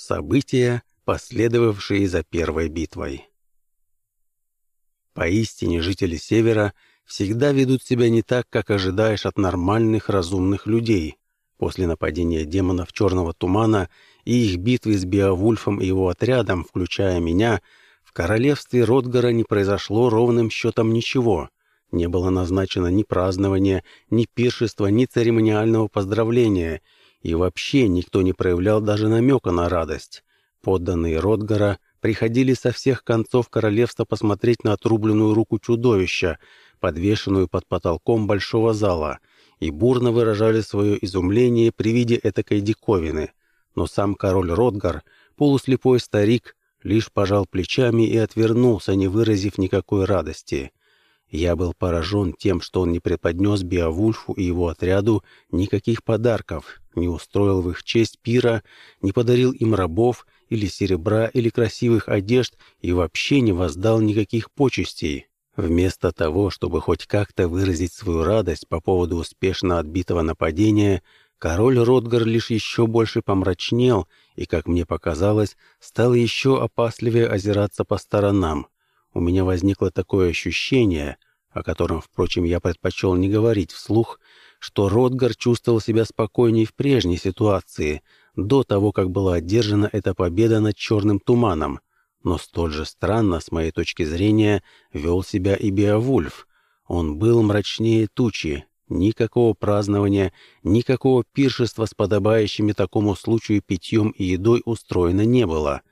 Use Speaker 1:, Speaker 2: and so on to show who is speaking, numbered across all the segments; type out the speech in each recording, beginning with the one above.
Speaker 1: События, последовавшие за первой битвой. Поистине жители Севера всегда ведут себя не так, как ожидаешь от нормальных разумных людей. После нападения демонов Черного Тумана и их битвы с Беовульфом и его отрядом, включая меня, в королевстве Ротгара не произошло ровным счетом ничего. Не было назначено ни празднования, ни пиршества, ни церемониального поздравления, и вообще никто не проявлял даже намека на радость. Подданные Ротгара приходили со всех концов королевства посмотреть на отрубленную руку чудовища, подвешенную под потолком большого зала, и бурно выражали свое изумление при виде этакой диковины. Но сам король Ротгар, полуслепой старик, лишь пожал плечами и отвернулся, не выразив никакой радости. Я был поражен тем, что он не преподнес Беовульфу и его отряду никаких подарков, не устроил в их честь пира, не подарил им рабов или серебра или красивых одежд и вообще не воздал никаких почестей. Вместо того, чтобы хоть как-то выразить свою радость по поводу успешно отбитого нападения, король Ротгар лишь еще больше помрачнел и, как мне показалось, стал еще опасливее озираться по сторонам. У меня возникло такое ощущение, о котором, впрочем, я предпочел не говорить вслух, что Ротгар чувствовал себя спокойней в прежней ситуации, до того, как была одержана эта победа над черным туманом. Но столь же странно, с моей точки зрения, вел себя и Беовульф. Он был мрачнее тучи. Никакого празднования, никакого пиршества с подобающими такому случаю питьем и едой устроено не было.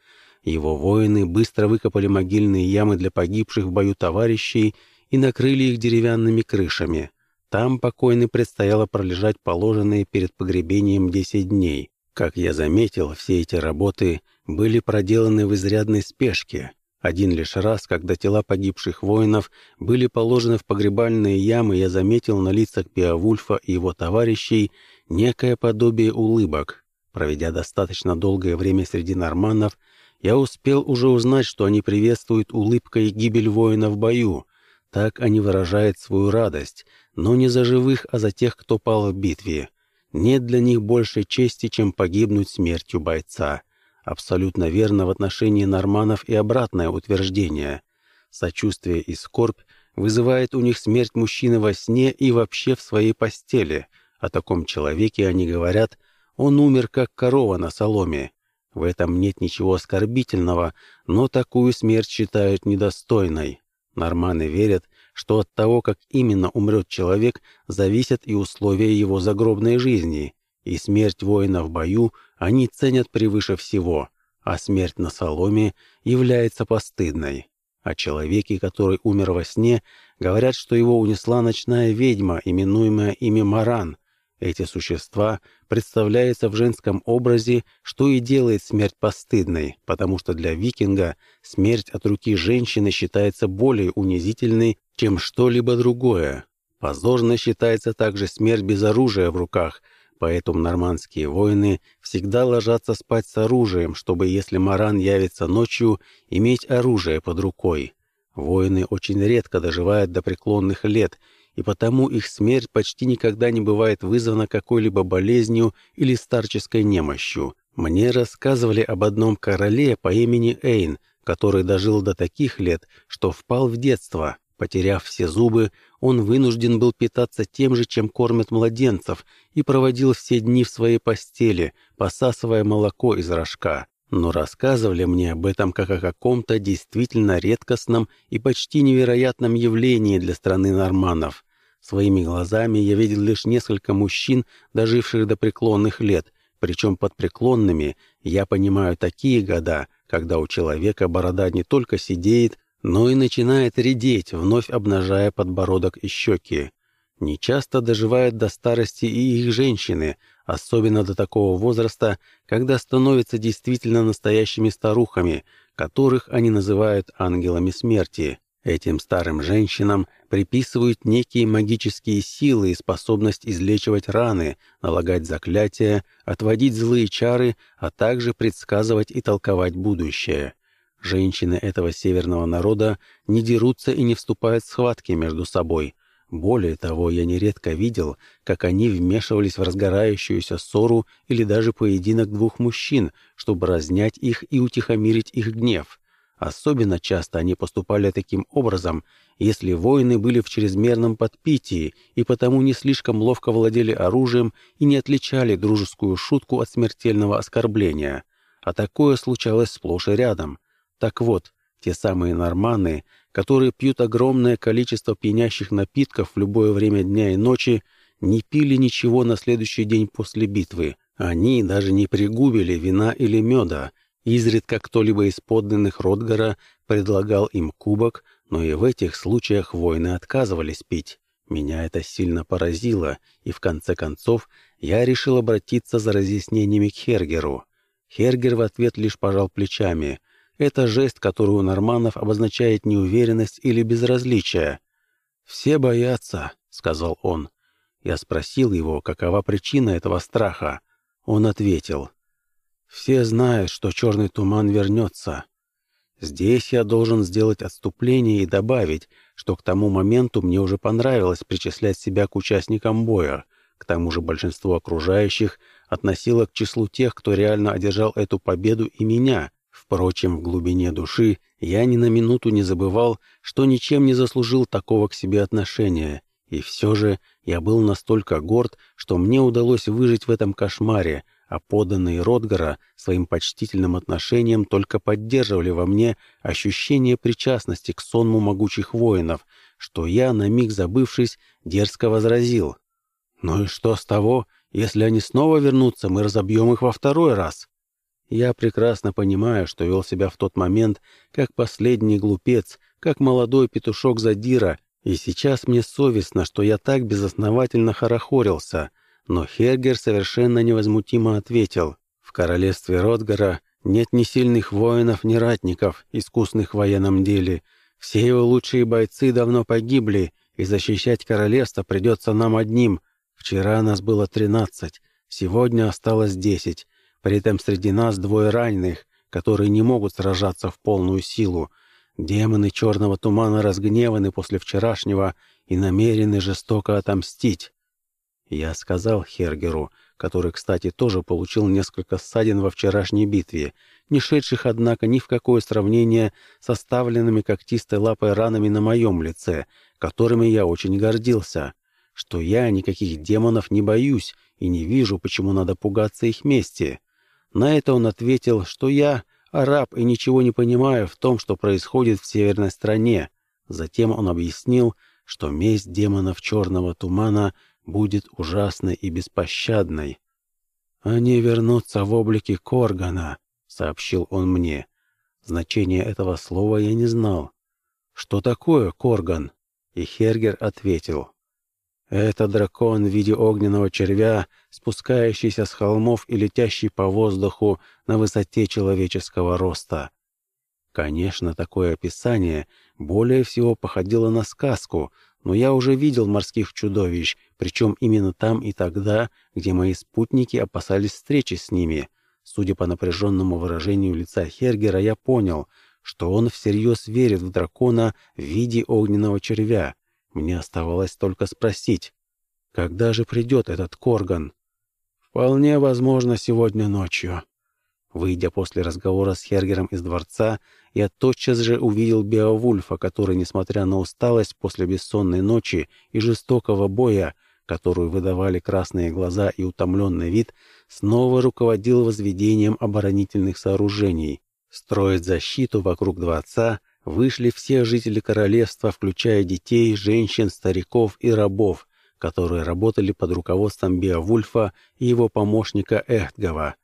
Speaker 1: Его воины быстро выкопали могильные ямы для погибших в бою товарищей и накрыли их деревянными крышами. Там покойный предстояло пролежать положенные перед погребением десять дней. Как я заметил, все эти работы были проделаны в изрядной спешке. Один лишь раз, когда тела погибших воинов были положены в погребальные ямы, я заметил на лицах Беовульфа и его товарищей некое подобие улыбок. Проведя достаточно долгое время среди норманнов, я успел уже узнать, что они приветствуют улыбкой гибель воина в бою. Так они выражают свою радость, но не за живых, а за тех, кто пал в битве. Нет для них большей чести, чем погибнуть смертью бойца. Абсолютно верно в отношении норманов и обратное утверждение. Сочувствие и скорбь вызывает у них смерть мужчины во сне и вообще в своей постели. О таком человеке они говорят «он умер, как корова на соломе». В этом нет ничего оскорбительного, но такую смерть считают недостойной. Норманы верят, что от того, как именно умрет человек, зависят и условия его загробной жизни, и смерть воина в бою они ценят превыше всего, а смерть на соломе является постыдной. О человеке, который умер во сне, говорят, что его унесла ночная ведьма, именуемая ими Маран, эти существа представляются в женском образе, что и делает смерть постыдной, потому что для викинга смерть от руки женщины считается более унизительной, чем что-либо другое. Позорно считается также смерть без оружия в руках, поэтому нормандские воины всегда ложатся спать с оружием, чтобы, если маран явится ночью, иметь оружие под рукой. Воины очень редко доживают до преклонных лет – и потому их смерть почти никогда не бывает вызвана какой-либо болезнью или старческой немощью. Мне рассказывали об одном короле по имени Эйн, который дожил до таких лет, что впал в детство. Потеряв все зубы, он вынужден был питаться тем же, чем кормят младенцев, и проводил все дни в своей постели, посасывая молоко из рожка. Но рассказывали мне об этом как о каком-то действительно редкостном и почти невероятном явлении для страны норманов. Своими глазами я видел лишь несколько мужчин, доживших до преклонных лет, причем под преклонными я понимаю такие года, когда у человека борода не только сидеет, но и начинает редеть, вновь обнажая подбородок и щеки. Нечасто доживают до старости и их женщины, особенно до такого возраста, когда становятся действительно настоящими старухами, которых они называют ангелами смерти. Этим старым женщинам приписывают некие магические силы и способность излечивать раны, налагать заклятия, отводить злые чары, а также предсказывать и толковать будущее. Женщины этого северного народа не дерутся и не вступают в схватки между собой. Более того, я нередко видел, как они вмешивались в разгорающуюся ссору или даже поединок двух мужчин, чтобы разнять их и утихомирить их гнев. Особенно часто они поступали таким образом, если воины были в чрезмерном подпитии и потому не слишком ловко владели оружием и не отличали дружескую шутку от смертельного оскорбления. А такое случалось сплошь и рядом. Так вот, те самые норманы, которые пьют огромное количество пьянящих напитков в любое время дня и ночи, не пили ничего на следующий день после битвы. Они даже не пригубили вина или меда. Изредка кто-либо из подданных Ротгара предлагал им кубок, но и в этих случаях воины отказывались пить. Меня это сильно поразило, и в конце концов я решил обратиться за разъяснениями к Хергеру. Хергер в ответ лишь пожал плечами. Это жест, который у норманов обозначает неуверенность или безразличие. «Все боятся», — сказал он. Я спросил его, какова причина этого страха. Он ответил. «Все знают, что черный туман вернется. Здесь я должен сделать отступление и добавить, что к тому моменту мне уже понравилось причислять себя к участникам боя. К тому же большинство окружающих относило к числу тех, кто реально одержал эту победу и меня, Впрочем, в глубине души я ни на минуту не забывал, что ничем не заслужил такого к себе отношения, и все же я был настолько горд, что мне удалось выжить в этом кошмаре, а поданные Ротгара своим почтительным отношением только поддерживали во мне ощущение причастности к сонму могучих воинов, что я, на миг забывшись, дерзко возразил. «Ну и что с того? Если они снова вернутся, мы разобьем их во второй раз». Я прекрасно понимаю, что вел себя в тот момент как последний глупец, как молодой петушок задира, и сейчас мне совестно, что я так безосновательно хорохорился. Но Хергер совершенно невозмутимо ответил. В королевстве Ротгара нет ни сильных воинов, ни ратников, искусных в военном деле. Все его лучшие бойцы давно погибли, и защищать королевство придется нам одним. Вчера нас было тринадцать, сегодня осталось десять. При этом среди нас двое раненых, которые не могут сражаться в полную силу. Демоны черного тумана разгневаны после вчерашнего и намерены жестоко отомстить. Я сказал Хергеру, который, кстати, тоже получил несколько ссадин во вчерашней битве, не шедших, однако, ни в какое сравнение с оставленными когтистой лапой ранами на моем лице, которыми я очень гордился, что я никаких демонов не боюсь и не вижу, почему надо пугаться их мести. На это он ответил, что я араб и ничего не понимаю в том, что происходит в северной стране. Затем он объяснил, что месть демонов черного тумана будет ужасной и беспощадной. «Они вернутся в облике Коргана», — сообщил он мне. Значение этого слова я не знал. «Что такое Корган?» И Хергер ответил. Это дракон в виде огненного червя, спускающийся с холмов и летящий по воздуху на высоте человеческого роста. Конечно, такое описание более всего походило на сказку, но я уже видел морских чудовищ, причем именно там и тогда, где мои спутники опасались встречи с ними. Судя по напряженному выражению лица Хергера, я понял, что он всерьез верит в дракона в виде огненного червя. Мне оставалось только спросить, когда же придет этот Корган? Вполне возможно, сегодня ночью. Выйдя после разговора с Хергером из дворца, я тотчас же увидел Беовульфа, который, несмотря на усталость после бессонной ночи и жестокого боя, которую выдавали красные глаза и утомленный вид, снова руководил возведением оборонительных сооружений. Строить защиту вокруг дворца вышли все жители королевства, включая детей, женщин, стариков и рабов, которые работали под руководством Беовульфа и его помощника Эхтгова.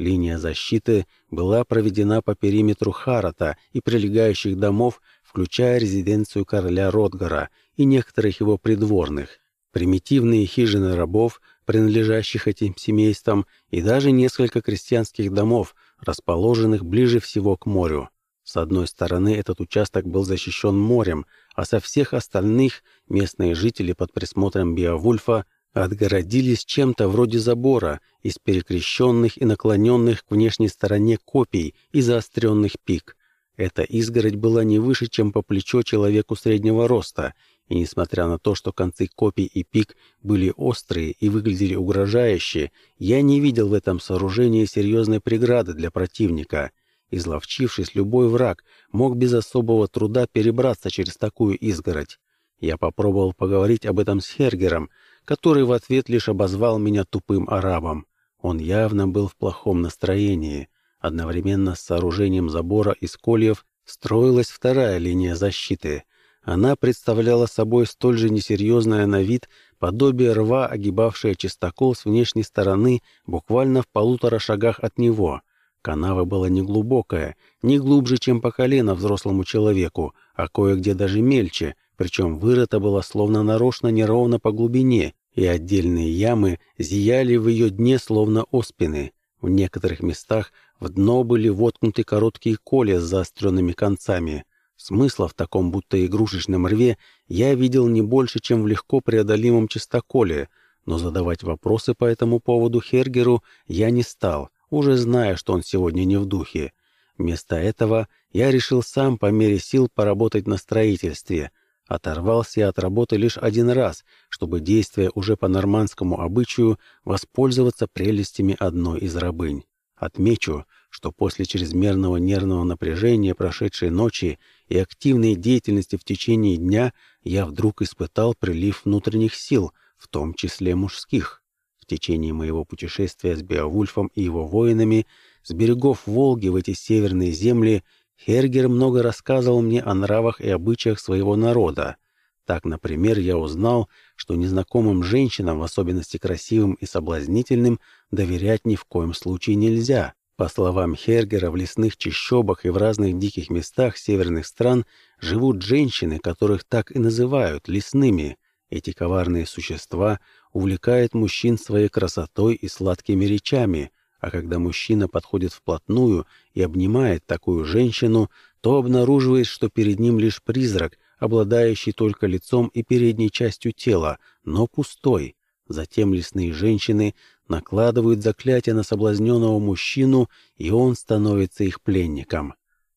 Speaker 1: Линия защиты была проведена по периметру Харата и прилегающих домов, включая резиденцию короля Ротгара и некоторых его придворных, примитивные хижины рабов, принадлежащих этим семействам, и даже несколько крестьянских домов, расположенных ближе всего к морю. С одной стороны, этот участок был защищен морем, а со всех остальных местные жители под присмотром Биовульфа отгородились чем-то вроде забора из перекрещенных и наклоненных к внешней стороне копий и заостренных пик. Эта изгородь была не выше, чем по плечо человеку среднего роста, И несмотря на то, что концы копий и пик были острые и выглядели угрожающе, я не видел в этом сооружении серьезной преграды для противника. Изловчившись, любой враг мог без особого труда перебраться через такую изгородь. Я попробовал поговорить об этом с Хергером, который в ответ лишь обозвал меня тупым арабом. Он явно был в плохом настроении. Одновременно с сооружением забора из кольев строилась вторая линия защиты. Она представляла собой столь же несерьезное на вид подобие рва, огибавшее чистокол с внешней стороны буквально в полутора шагах от него. Канава была неглубокая, не глубже, чем по колено взрослому человеку, а кое-где даже мельче, причем вырыта была словно нарочно неровно по глубине, и отдельные ямы зияли в ее дне словно оспины. В некоторых местах в дно были воткнуты короткие коли с заостренными концами. Смысла в таком будто игрушечном рве я видел не больше, чем в легко преодолимом чистоколе, но задавать вопросы по этому поводу Хергеру я не стал, уже зная, что он сегодня не в духе. Вместо этого я решил сам по мере сил поработать на строительстве. Оторвался от работы лишь один раз, чтобы, действуя уже по нормандскому обычаю, воспользоваться прелестями одной из рабынь. Отмечу, что после чрезмерного нервного напряжения прошедшей ночи и активной деятельности в течение дня я вдруг испытал прилив внутренних сил, в том числе мужских. В течение моего путешествия с Беовульфом и его воинами с берегов Волги в эти северные земли Хергер много рассказывал мне о нравах и обычаях своего народа. Так, например, я узнал, что незнакомым женщинам, в особенности красивым и соблазнительным, доверять ни в коем случае нельзя. По словам Хергера, в лесных чащобах и в разных диких местах северных стран живут женщины, которых так и называют лесными. Эти коварные существа увлекают мужчин своей красотой и сладкими речами, а когда мужчина подходит вплотную и обнимает такую женщину, то обнаруживает, что перед ним лишь призрак, обладающий только лицом и передней частью тела, но пустой. Затем лесные женщины накладывают заклятие на соблазненного мужчину, и он становится их пленником.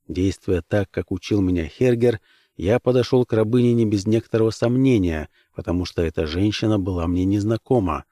Speaker 1: Действуя так, как учил меня Хергер, я подошел к рабыне не без некоторого сомнения, потому что эта женщина была мне незнакома.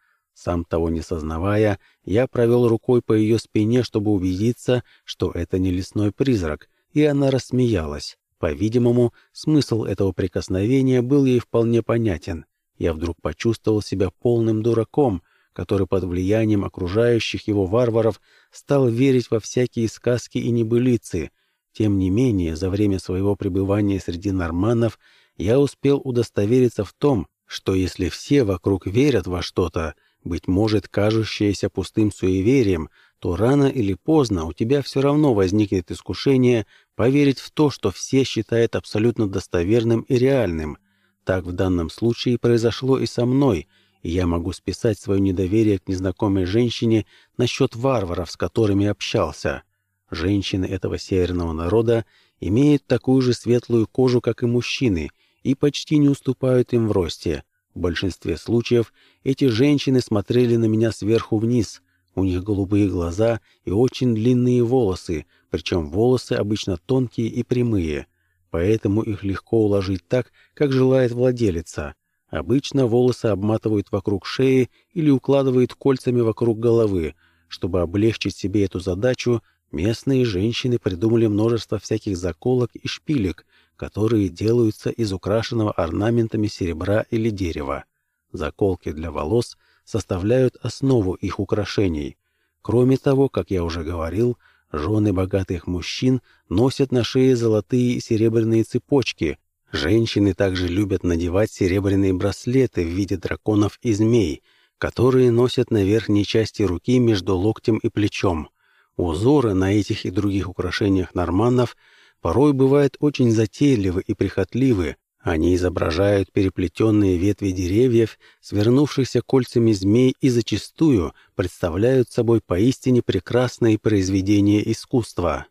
Speaker 1: Сам того не сознавая, я провел рукой по ее спине, чтобы убедиться, что это не лесной призрак, и она рассмеялась. По-видимому, смысл этого прикосновения был ей вполне понятен. Я вдруг почувствовал себя полным дураком, который под влиянием окружающих его варваров стал верить во всякие сказки и небылицы. Тем не менее, за время своего пребывания среди норманнов я успел удостовериться в том, что если все вокруг верят во что-то, быть может, кажущееся пустым суеверием, то рано или поздно у тебя все равно возникнет искушение поверить в то, что все считают абсолютно достоверным и реальным. Так в данном случае произошло и со мной, и я могу списать свое недоверие к незнакомой женщине насчет варваров, с которыми общался. Женщины этого северного народа имеют такую же светлую кожу, как и мужчины, и почти не уступают им в росте. В большинстве случаев эти женщины смотрели на меня сверху вниз. У них голубые глаза и очень длинные волосы, причем волосы обычно тонкие и прямые. Поэтому их легко уложить так, как желает владелица. Обычно волосы обматывают вокруг шеи или укладывают кольцами вокруг головы. Чтобы облегчить себе эту задачу, местные женщины придумали множество всяких заколок и шпилек, которые делаются из украшенного орнаментами серебра или дерева. Заколки для волос составляют основу их украшений. Кроме того, как я уже говорил, жены богатых мужчин носят на шее золотые и серебряные цепочки. Женщины также любят надевать серебряные браслеты в виде драконов и змей, которые носят на верхней части руки между локтем и плечом. Узоры на этих и других украшениях норманнов – порой бывают очень затейливы и прихотливы. Они изображают переплетенные ветви деревьев, свернувшихся кольцами змей и зачастую представляют собой поистине прекрасные произведения искусства.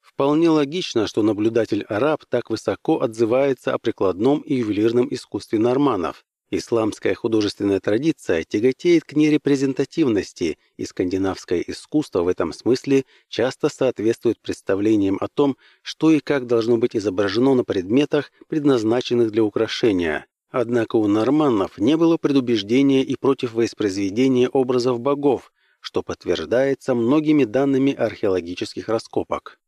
Speaker 1: Вполне логично, что наблюдатель-араб так высоко отзывается о прикладном и ювелирном искусстве норманов. Исламская художественная традиция тяготеет к нерепрезентативности, и скандинавское искусство в этом смысле часто соответствует представлениям о том, что и как должно быть изображено на предметах, предназначенных для украшения. Однако у норманнов не было предубеждения и против воспроизведения образов богов, что подтверждается многими данными археологических раскопок.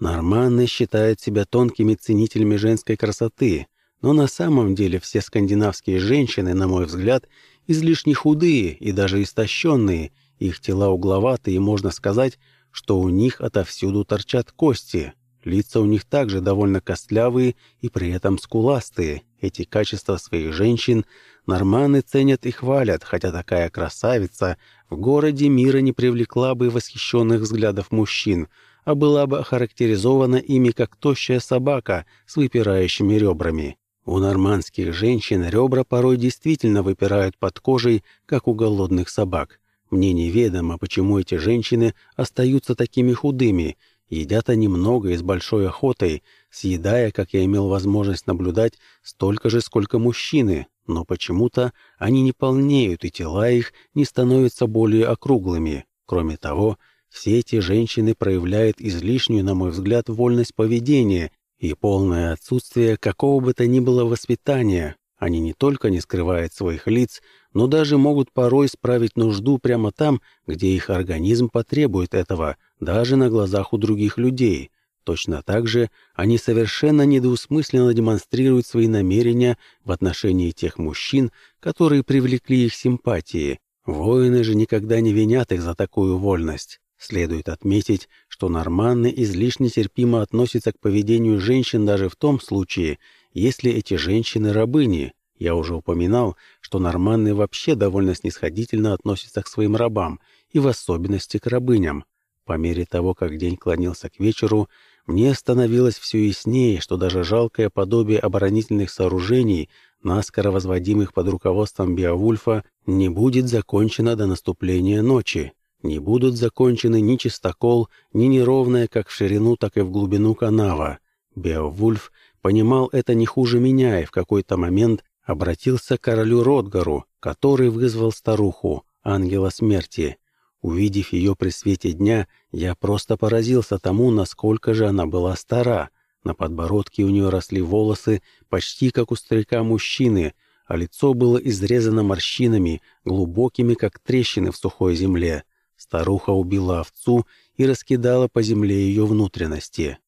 Speaker 1: Норманны считают себя тонкими ценителями женской красоты, но на самом деле все скандинавские женщины, на мой взгляд, излишне худые и даже истощенные, их тела угловатые, и можно сказать, что у них отовсюду торчат кости. Лица у них также довольно костлявые и при этом скуластые. Эти качества своих женщин норманы ценят и хвалят, хотя такая красавица в городе мира не привлекла бы восхищенных взглядов мужчин, а была бы охарактеризована ими как тощая собака с выпирающими ребрами. У нормандских женщин ребра порой действительно выпирают под кожей, как у голодных собак. Мне неведомо, почему эти женщины остаются такими худыми. Едят они много и с большой охотой, съедая, как я имел возможность наблюдать, столько же, сколько мужчины, но почему-то они не полнеют, и тела их не становятся более округлыми. Кроме того, все эти женщины проявляют излишнюю, на мой взгляд, вольность поведения и полное отсутствие какого бы то ни было воспитания. Они не только не скрывают своих лиц, но даже могут порой справить нужду прямо там, где их организм потребует этого, даже на глазах у других людей. Точно так же они совершенно недвусмысленно демонстрируют свои намерения в отношении тех мужчин, которые привлекли их симпатии. Воины же никогда не винят их за такую вольность. Следует отметить, что норманны излишне терпимо относятся к поведению женщин даже в том случае, если эти женщины рабыни. Я уже упоминал, что норманны вообще довольно снисходительно относятся к своим рабам, и в особенности к рабыням. По мере того, как день клонился к вечеру, мне становилось все яснее, что даже жалкое подобие оборонительных сооружений, наскоро возводимых под руководством Биовульфа, не будет закончено до наступления ночи не будут закончены ни чистокол, ни неровная как в ширину, так и в глубину канава. Беовульф понимал это не хуже меня и в какой-то момент обратился к королю Ротгару, который вызвал старуху, ангела смерти. Увидев ее при свете дня, я просто поразился тому, насколько же она была стара. На подбородке у нее росли волосы, почти как у старика мужчины, а лицо было изрезано морщинами, глубокими, как трещины в сухой земле. Старуха убила овцу и раскидала по земле ее внутренности.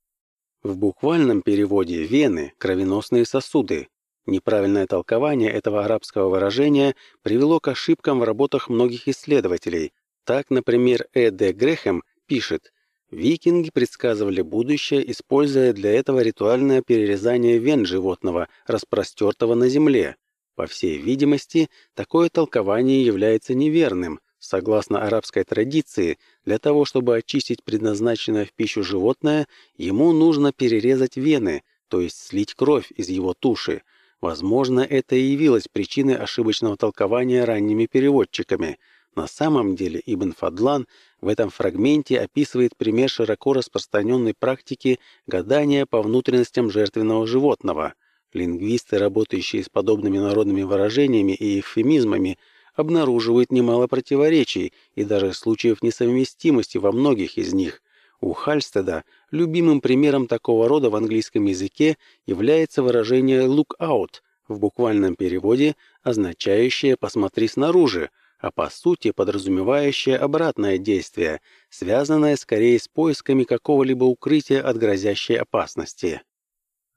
Speaker 1: В буквальном переводе «вены» — кровеносные сосуды. Неправильное толкование этого арабского выражения привело к ошибкам в работах многих исследователей. Так, например, Э. Д. Грехем пишет, Викинги предсказывали будущее, используя для этого ритуальное перерезание вен животного, распростертого на земле. По всей видимости, такое толкование является неверным, Согласно арабской традиции, для того, чтобы очистить предназначенное в пищу животное, ему нужно перерезать вены, то есть слить кровь из его туши. Возможно, это и явилось причиной ошибочного толкования ранними переводчиками. На самом деле Ибн Фадлан в этом фрагменте описывает пример широко распространенной практики гадания по внутренностям жертвенного животного. Лингвисты, работающие с подобными народными выражениями и эвфемизмами, обнаруживают немало противоречий и даже случаев несовместимости во многих из них. У Хальстеда любимым примером такого рода в английском языке является выражение «look out», в буквальном переводе означающее «посмотри снаружи», а по сути подразумевающее обратное действие, связанное скорее с поисками какого-либо укрытия от грозящей опасности.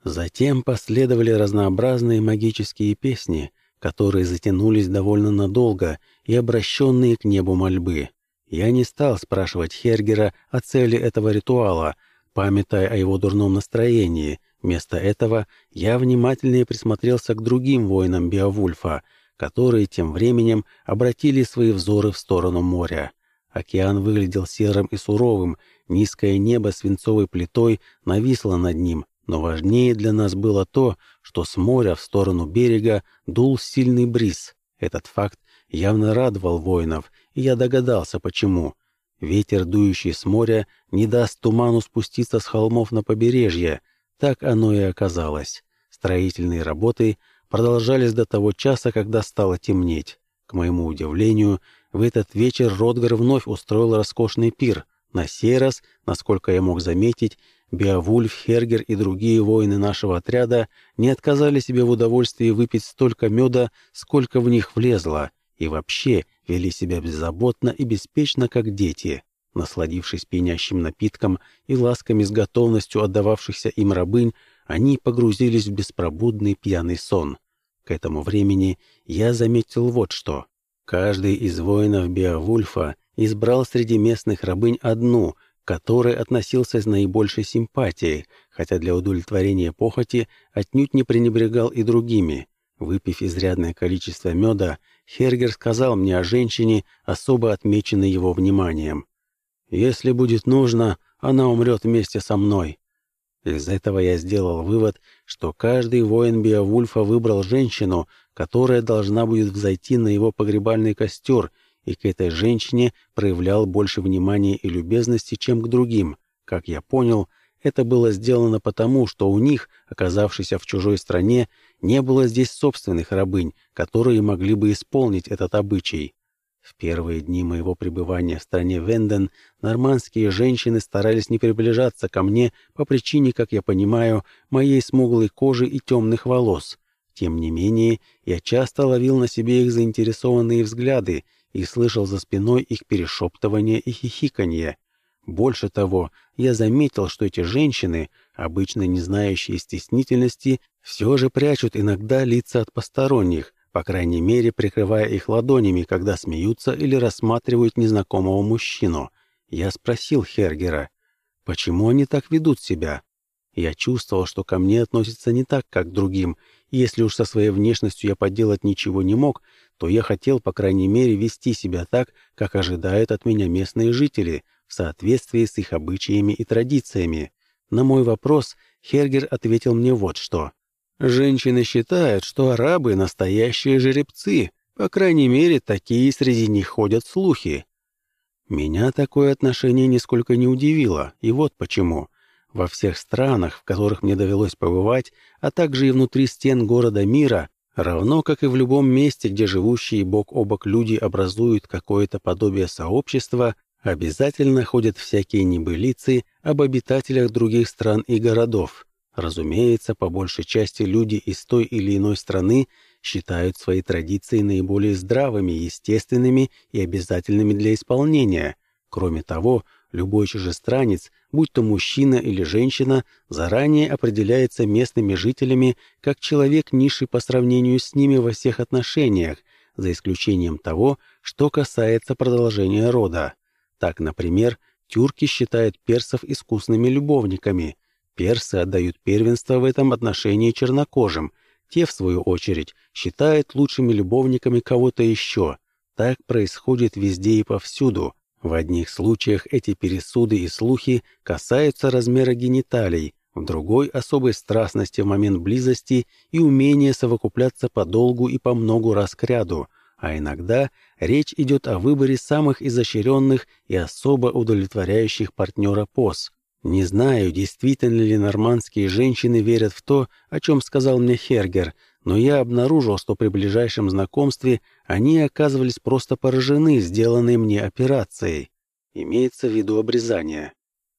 Speaker 1: Затем последовали разнообразные магические песни, которые затянулись довольно надолго и обращенные к небу мольбы. Я не стал спрашивать Хергера о цели этого ритуала, памятая о его дурном настроении. Вместо этого я внимательнее присмотрелся к другим воинам Беовульфа, которые тем временем обратили свои взоры в сторону моря. Океан выглядел серым и суровым, низкое небо свинцовой плитой нависло над ним, но важнее для нас было то, что с моря в сторону берега дул сильный бриз. Этот факт явно радовал воинов, и я догадался, почему. Ветер, дующий с моря, не даст туману спуститься с холмов на побережье. Так оно и оказалось. Строительные работы продолжались до того часа, когда стало темнеть. К моему удивлению, в этот вечер Ротгар вновь устроил роскошный пир. На сей раз, насколько я мог заметить, Беовульф, Хергер и другие воины нашего отряда не отказали себе в удовольствии выпить столько меда, сколько в них влезло, и вообще вели себя беззаботно и беспечно, как дети. Насладившись пьянящим напитком и ласками с готовностью отдававшихся им рабынь, они погрузились в беспробудный пьяный сон. К этому времени я заметил вот что. Каждый из воинов Беовульфа избрал среди местных рабынь одну — который относился с наибольшей симпатией, хотя для удовлетворения похоти отнюдь не пренебрегал и другими. Выпив изрядное количество меда, Хергер сказал мне о женщине, особо отмеченной его вниманием. «Если будет нужно, она умрет вместе со мной». Из этого я сделал вывод, что каждый воин Биовульфа выбрал женщину, которая должна будет взойти на его погребальный костер и к этой женщине проявлял больше внимания и любезности, чем к другим. Как я понял, это было сделано потому, что у них, оказавшихся в чужой стране, не было здесь собственных рабынь, которые могли бы исполнить этот обычай. В первые дни моего пребывания в стране Венден нормандские женщины старались не приближаться ко мне по причине, как я понимаю, моей смуглой кожи и темных волос. Тем не менее, я часто ловил на себе их заинтересованные взгляды и слышал за спиной их перешептывание и хихиканье. Больше того, я заметил, что эти женщины, обычно не знающие стеснительности, все же прячут иногда лица от посторонних, по крайней мере, прикрывая их ладонями, когда смеются или рассматривают незнакомого мужчину. Я спросил Хергера, почему они так ведут себя? Я чувствовал, что ко мне относятся не так, как к другим, если уж со своей внешностью я поделать ничего не мог, то я хотел, по крайней мере, вести себя так, как ожидают от меня местные жители, в соответствии с их обычаями и традициями. На мой вопрос Хергер ответил мне вот что. «Женщины считают, что арабы — настоящие жеребцы, по крайней мере, такие среди них ходят слухи». Меня такое отношение нисколько не удивило, и вот почему. Во всех странах, в которых мне довелось побывать, а также и внутри стен города мира, Равно как и в любом месте, где живущие бок о бок люди образуют какое-то подобие сообщества, обязательно ходят всякие небылицы об обитателях других стран и городов. Разумеется, по большей части люди из той или иной страны считают свои традиции наиболее здравыми, естественными и обязательными для исполнения. Кроме того, любой чужестранец будь то мужчина или женщина, заранее определяется местными жителями как человек низший по сравнению с ними во всех отношениях, за исключением того, что касается продолжения рода. Так, например, тюрки считают персов искусными любовниками. Персы отдают первенство в этом отношении чернокожим. Те, в свою очередь, считают лучшими любовниками кого-то еще. Так происходит везде и повсюду. В одних случаях эти пересуды и слухи касаются размера гениталий, в другой — особой страстности в момент близости и умения совокупляться подолгу и по многу раз к ряду, а иногда речь идет о выборе самых изощренных и особо удовлетворяющих партнера поз. Не знаю, действительно ли нормандские женщины верят в то, о чем сказал мне Хергер — но я обнаружил, что при ближайшем знакомстве они оказывались просто поражены сделанной мне операцией. Имеется в виду обрезание.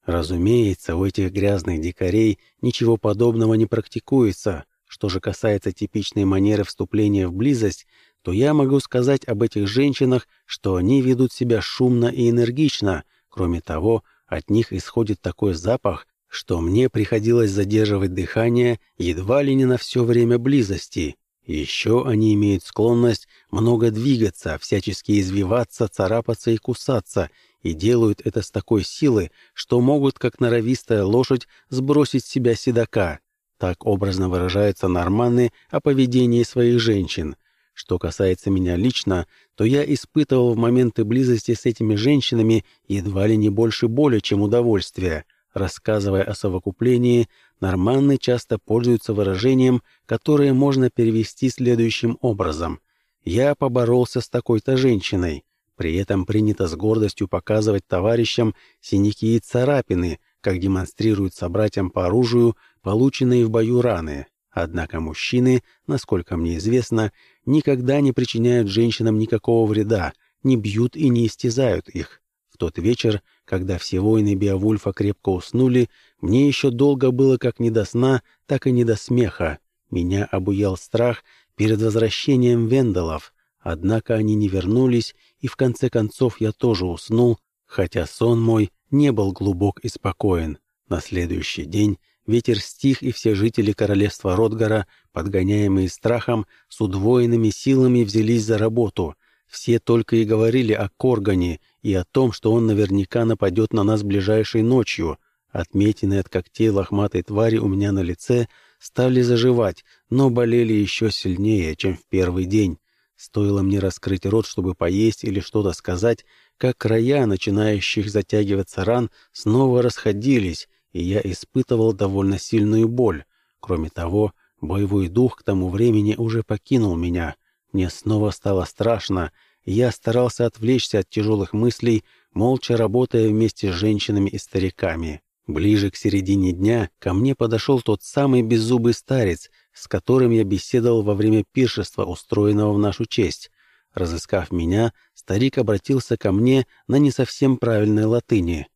Speaker 1: Разумеется, у этих грязных дикарей ничего подобного не практикуется. Что же касается типичной манеры вступления в близость, то я могу сказать об этих женщинах, что они ведут себя шумно и энергично. Кроме того, от них исходит такой запах, что мне приходилось задерживать дыхание едва ли не на все время близости. Еще они имеют склонность много двигаться, всячески извиваться, царапаться и кусаться, и делают это с такой силой, что могут, как норовистая лошадь, сбросить с себя седока. Так образно выражаются норманы о поведении своих женщин. Что касается меня лично, то я испытывал в моменты близости с этими женщинами едва ли не больше боли, чем удовольствия. Рассказывая о совокуплении, норманны часто пользуются выражением, которое можно перевести следующим образом. «Я поборолся с такой-то женщиной». При этом принято с гордостью показывать товарищам синяки и царапины, как демонстрируют собратьям по оружию полученные в бою раны. Однако мужчины, насколько мне известно, никогда не причиняют женщинам никакого вреда, не бьют и не истязают их. Тот вечер, когда все воины Беовульфа крепко уснули, мне еще долго было как не до сна, так и не до смеха. Меня обуял страх перед возвращением вендалов, однако они не вернулись, и в конце концов я тоже уснул, хотя сон мой не был глубок и спокоен. На следующий день ветер стих, и все жители королевства Ротгара, подгоняемые страхом, с удвоенными силами взялись за работу. Все только и говорили о Коргане и о том, что он наверняка нападет на нас ближайшей ночью. Отметины от когтей лохматой твари у меня на лице стали заживать, но болели еще сильнее, чем в первый день. Стоило мне раскрыть рот, чтобы поесть или что-то сказать, как края начинающих затягиваться ран снова расходились, и я испытывал довольно сильную боль. Кроме того, боевой дух к тому времени уже покинул меня. Мне снова стало страшно, я старался отвлечься от тяжелых мыслей, молча работая вместе с женщинами и стариками. Ближе к середине дня ко мне подошел тот самый беззубый старец, с которым я беседовал во время пиршества, устроенного в нашу честь. Разыскав меня, старик обратился ко мне на не совсем правильной латыни.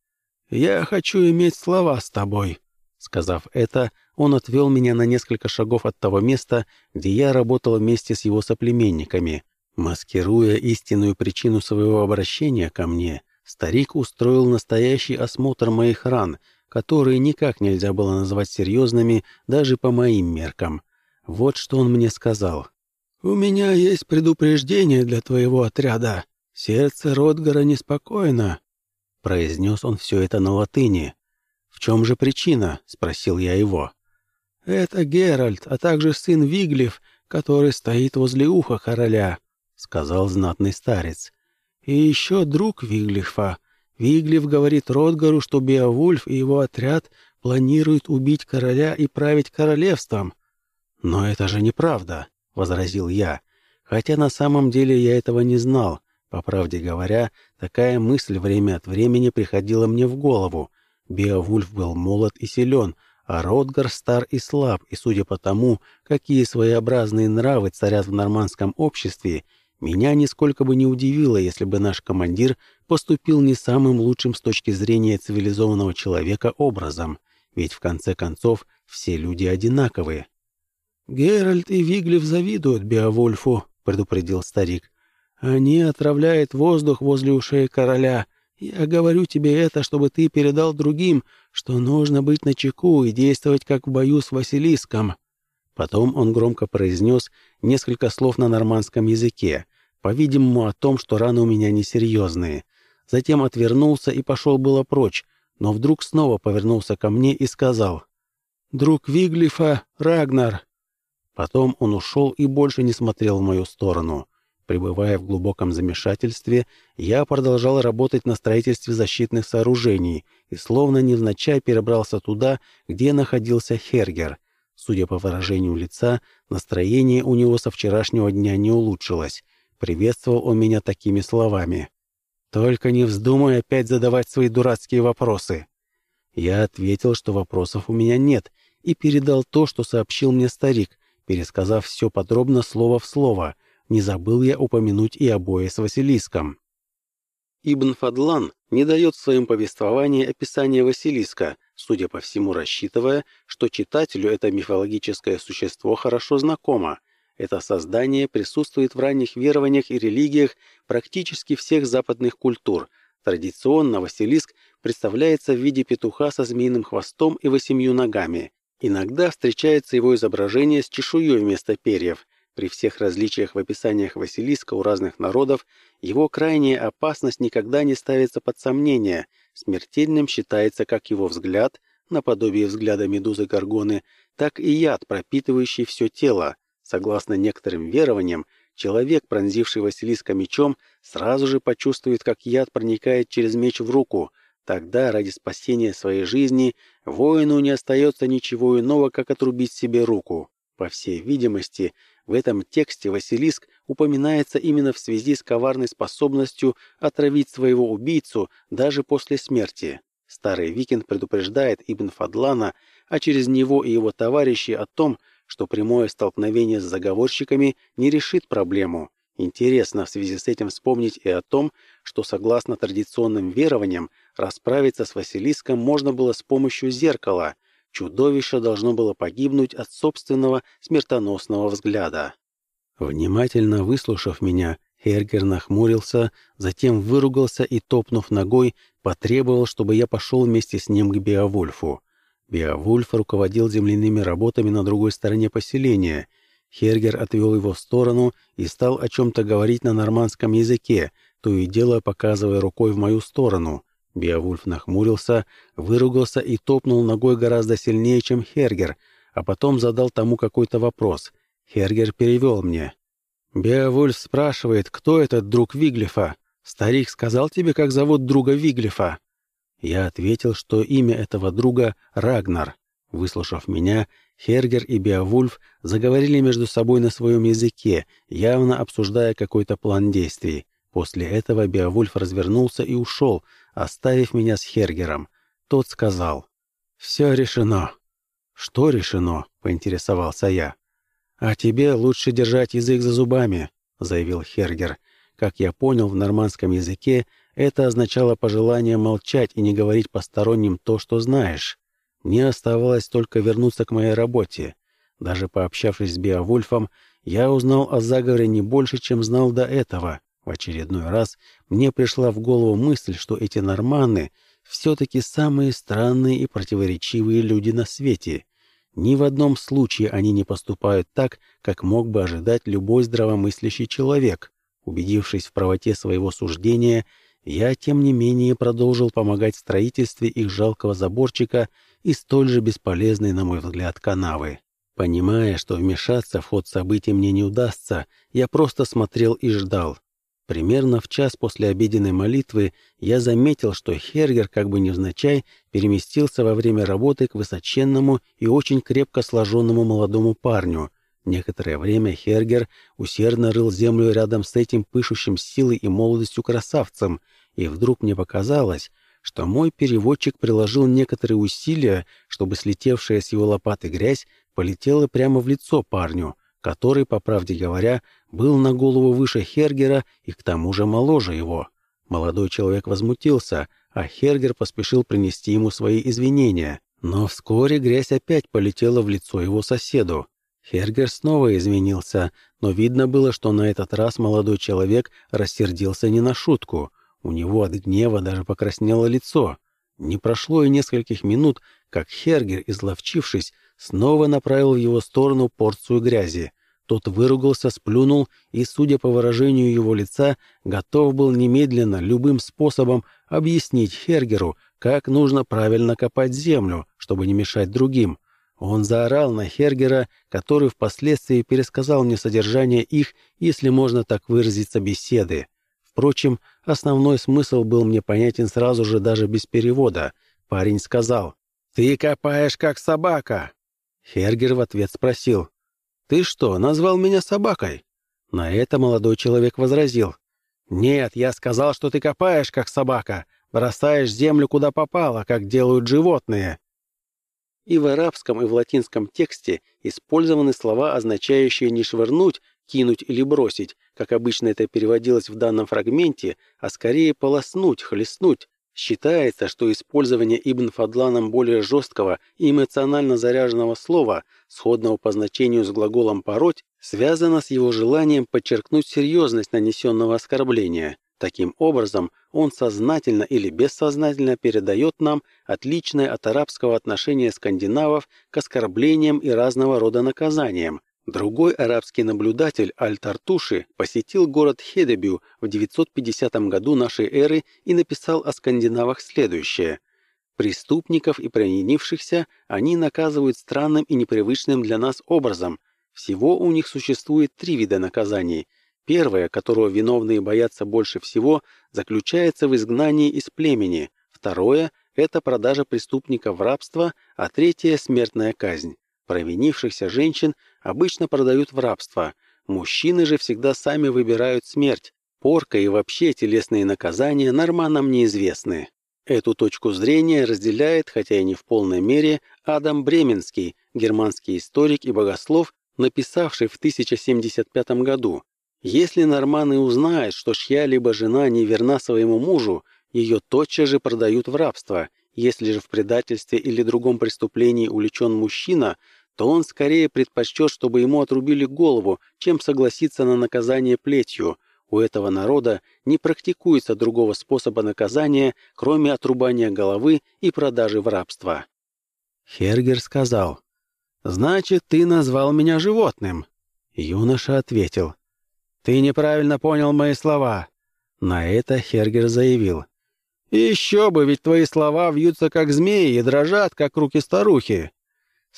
Speaker 1: «Я хочу иметь слова с тобой». Сказав это, он отвел меня на несколько шагов от того места, где я работал вместе с его соплеменниками. Маскируя истинную причину своего обращения ко мне, старик устроил настоящий осмотр моих ран, которые никак нельзя было назвать серьезными даже по моим меркам. Вот что он мне сказал. «У меня есть предупреждение для твоего отряда. Сердце Ротгара неспокойно произнес он все это на латыни. «В чем же причина?» — спросил я его. «Это Геральт, а также сын Виглев, который стоит возле уха короля», — сказал знатный старец. «И еще друг Виглифа. Виглев говорит Ротгару, что Беовульф и его отряд планируют убить короля и править королевством». «Но это же неправда», — возразил я, хотя на самом деле я этого не знал. По правде говоря, такая мысль время от времени приходила мне в голову. Беовульф был молод и силен, а Ротгар стар и слаб, и судя по тому, какие своеобразные нравы царят в нормандском обществе, меня нисколько бы не удивило, если бы наш командир поступил не самым лучшим с точки зрения цивилизованного человека образом, ведь в конце концов все люди одинаковые. «Геральт и Виглев завидуют Беовульфу», — предупредил старик. Они отравляют воздух возле ушей короля. Я говорю тебе это, чтобы ты передал другим, что нужно быть начеку и действовать как в бою с Василиском». Потом он громко произнес несколько слов на нормандском языке, по-видимому, о том, что раны у меня несерьезные. Затем отвернулся и пошел было прочь, но вдруг снова повернулся ко мне и сказал «Друг Виглифа, Рагнар». Потом он ушел и больше не смотрел в мою сторону. Пребывая в глубоком замешательстве, я продолжал работать на строительстве защитных сооружений и словно невзначай перебрался туда, где находился Хергер. Судя по выражению лица, настроение у него со вчерашнего дня не улучшилось. Приветствовал он меня такими словами. «Только не вздумай опять задавать свои дурацкие вопросы». Я ответил, что вопросов у меня нет, и передал то, что сообщил мне старик, пересказав все подробно слово в слово — не забыл я упомянуть и о бое с Василиском. Ибн Фадлан не дает в своем повествовании описания Василиска, судя по всему рассчитывая, что читателю это мифологическое существо хорошо знакомо. Это создание присутствует в ранних верованиях и религиях практически всех западных культур. Традиционно Василиск представляется в виде петуха со змеиным хвостом и восемью ногами. Иногда встречается его изображение с чешуей вместо перьев – при всех различиях в описаниях Василиска у разных народов его крайняя опасность никогда не ставится под сомнение. Смертельным считается как его взгляд, наподобие взгляда медузы Горгоны, так и яд, пропитывающий все тело. Согласно некоторым верованиям, человек, пронзивший Василиска мечом, сразу же почувствует, как яд проникает через меч в руку. Тогда, ради спасения своей жизни, воину не остается ничего иного, как отрубить себе руку. По всей видимости, в этом тексте Василиск упоминается именно в связи с коварной способностью отравить своего убийцу даже после смерти. Старый викинг предупреждает Ибн Фадлана, а через него и его товарищи о том, что прямое столкновение с заговорщиками не решит проблему. Интересно в связи с этим вспомнить и о том, что согласно традиционным верованиям расправиться с Василиском можно было с помощью зеркала. Чудовище должно было погибнуть от собственного смертоносного взгляда. Внимательно выслушав меня, Хергер нахмурился, затем выругался и, топнув ногой, потребовал, чтобы я пошел вместе с ним к Беовульфу. Беовульф руководил земляными работами на другой стороне поселения. Хергер отвел его в сторону и стал о чем-то говорить на нормандском языке, то и дело показывая рукой в мою сторону. Беовульф нахмурился, выругался и топнул ногой гораздо сильнее, чем Хергер, а потом задал тому какой-то вопрос. Хергер перевел мне. «Беовульф спрашивает, кто этот друг Виглифа? Старик сказал тебе, как зовут друга Виглифа?» Я ответил, что имя этого друга — Рагнар. Выслушав меня, Хергер и Беовульф заговорили между собой на своем языке, явно обсуждая какой-то план действий. После этого Беовульф развернулся и ушел, оставив меня с Хергером. Тот сказал, «Все решено». «Что решено?» — поинтересовался я. «А тебе лучше держать язык за зубами», — заявил Хергер. Как я понял, в нормандском языке это означало пожелание молчать и не говорить посторонним то, что знаешь. Мне оставалось только вернуться к моей работе. Даже пообщавшись с Беовульфом, я узнал о заговоре не больше, чем знал до этого. В очередной раз мне пришла в голову мысль, что эти норманны все-таки самые странные и противоречивые люди на свете — ни в одном случае они не поступают так, как мог бы ожидать любой здравомыслящий человек. Убедившись в правоте своего суждения, я, тем не менее, продолжил помогать в строительстве их жалкого заборчика и столь же бесполезной, на мой взгляд, канавы. Понимая, что вмешаться в ход событий мне не удастся, я просто смотрел и ждал. Примерно в час после обеденной молитвы я заметил, что Хергер, как бы невзначай, переместился во время работы к высоченному и очень крепко сложенному молодому парню. Некоторое время Хергер усердно рыл землю рядом с этим пышущим силой и молодостью красавцем, и вдруг мне показалось, что мой переводчик приложил некоторые усилия, чтобы слетевшая с его лопаты грязь полетела прямо в лицо парню — который, по правде говоря, был на голову выше Хергера и к тому же моложе его. Молодой человек возмутился, а Хергер поспешил принести ему свои извинения. Но вскоре грязь опять полетела в лицо его соседу. Хергер снова извинился, но видно было, что на этот раз молодой человек рассердился не на шутку. У него от гнева даже покраснело лицо. Не прошло и нескольких минут, как Хергер, изловчившись, снова направил в его сторону порцию грязи. Тот выругался, сплюнул и, судя по выражению его лица, готов был немедленно, любым способом объяснить Хергеру, как нужно правильно копать землю, чтобы не мешать другим. Он заорал на Хергера, который впоследствии пересказал мне содержание их, если можно так выразиться, беседы. Впрочем, основной смысл был мне понятен сразу же даже без перевода. Парень сказал, «Ты копаешь, как собака!» Хергер в ответ спросил, «Ты что, назвал меня собакой?» На это молодой человек возразил. «Нет, я сказал, что ты копаешь, как собака, бросаешь землю куда попало, как делают животные». И в арабском, и в латинском тексте использованы слова, означающие не швырнуть, кинуть или бросить, как обычно это переводилось в данном фрагменте, а скорее полоснуть, хлестнуть, Считается, что использование Ибн Фадланом более жесткого и эмоционально заряженного слова, сходного по значению с глаголом «пороть», связано с его желанием подчеркнуть серьезность нанесенного оскорбления. Таким образом, он сознательно или бессознательно передает нам отличное от арабского отношение скандинавов к оскорблениям и разного рода наказаниям, Другой арабский наблюдатель Аль-Тартуши посетил город Хедебю в 950 году нашей эры и написал о скандинавах следующее. «Преступников и провинившихся они наказывают странным и непривычным для нас образом. Всего у них существует три вида наказаний. Первое, которого виновные боятся больше всего, заключается в изгнании из племени. Второе – это продажа преступника в рабство, а третье – смертная казнь. Провинившихся женщин обычно продают в рабство. Мужчины же всегда сами выбирают смерть. Порка и вообще телесные наказания норманам неизвестны. Эту точку зрения разделяет, хотя и не в полной мере, Адам Бременский, германский историк и богослов, написавший в 1075 году «Если норманы узнают, что чья-либо жена не верна своему мужу, ее тотчас же продают в рабство. Если же в предательстве или другом преступлении увлечен мужчина, то он скорее предпочтет, чтобы ему отрубили голову, чем согласиться на наказание плетью, у этого народа не практикуется другого способа наказания, кроме отрубания головы и продажи в рабство. Хергер сказал, «Значит, ты назвал меня животным?» Юноша ответил, «Ты неправильно понял мои слова». На это Хергер заявил, «Еще бы, ведь твои слова вьются как змеи и дрожат, как руки старухи.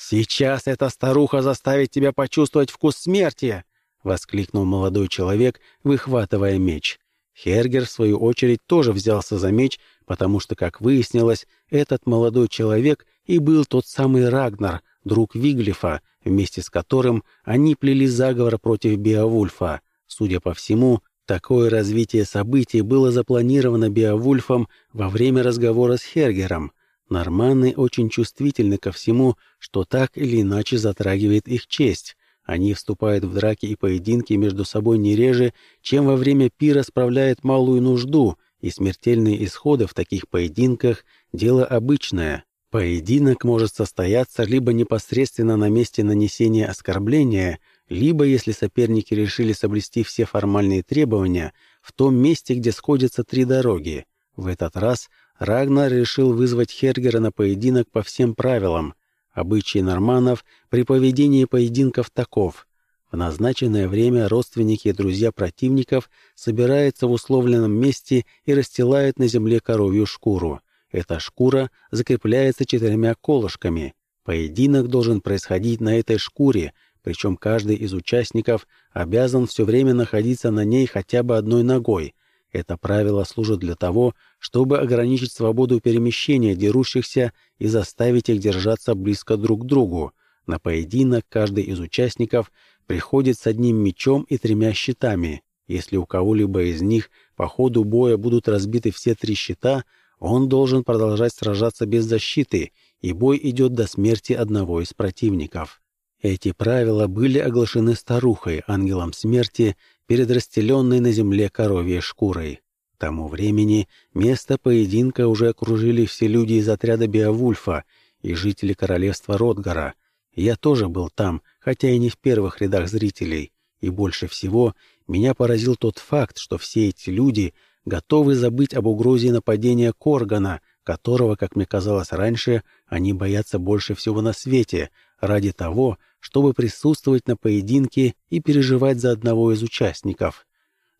Speaker 1: Сейчас эта старуха заставит тебя почувствовать вкус смерти, — воскликнул молодой человек, выхватывая меч. Хергер, в свою очередь, тоже взялся за меч, потому что, как выяснилось, этот молодой человек и был тот самый Рагнар, друг Виглифа, вместе с которым они плели заговор против Беовульфа. Судя по всему, такое развитие событий было запланировано Беовульфом во время разговора с Хергером. Норманы очень чувствительны ко всему, что так или иначе затрагивает их честь. Они вступают в драки и поединки между собой не реже, чем во время пира справляют малую нужду, и смертельные исходы в таких поединках – дело обычное. Поединок может состояться либо непосредственно на месте нанесения оскорбления, либо, если соперники решили соблюсти все формальные требования, в том месте, где сходятся три дороги. В этот раз Рагнар решил вызвать Хергера на поединок по всем правилам, Обычай норманов при поведении поединков таков. В назначенное время родственники и друзья противников собираются в условленном месте и расстилают на земле коровью шкуру. Эта шкура закрепляется четырьмя колышками. Поединок должен происходить на этой шкуре, причем каждый из участников обязан все время находиться на ней хотя бы одной ногой, это правило служит для того, чтобы ограничить свободу перемещения дерущихся и заставить их держаться близко друг к другу. На поединок каждый из участников приходит с одним мечом и тремя щитами. Если у кого-либо из них по ходу боя будут разбиты все три щита, он должен продолжать сражаться без защиты, и бой идет до смерти одного из противников. Эти правила были оглашены старухой, ангелом смерти, перед расстеленной на земле коровьей шкурой. Тому времени место поединка уже окружили все люди из отряда Беовульфа и жители королевства Ротгара. Я тоже был там, хотя и не в первых рядах зрителей, и больше всего меня поразил тот факт, что все эти люди готовы забыть об угрозе нападения Коргана, которого, как мне казалось раньше, они боятся больше всего на свете, ради того, чтобы присутствовать на поединке и переживать за одного из участников.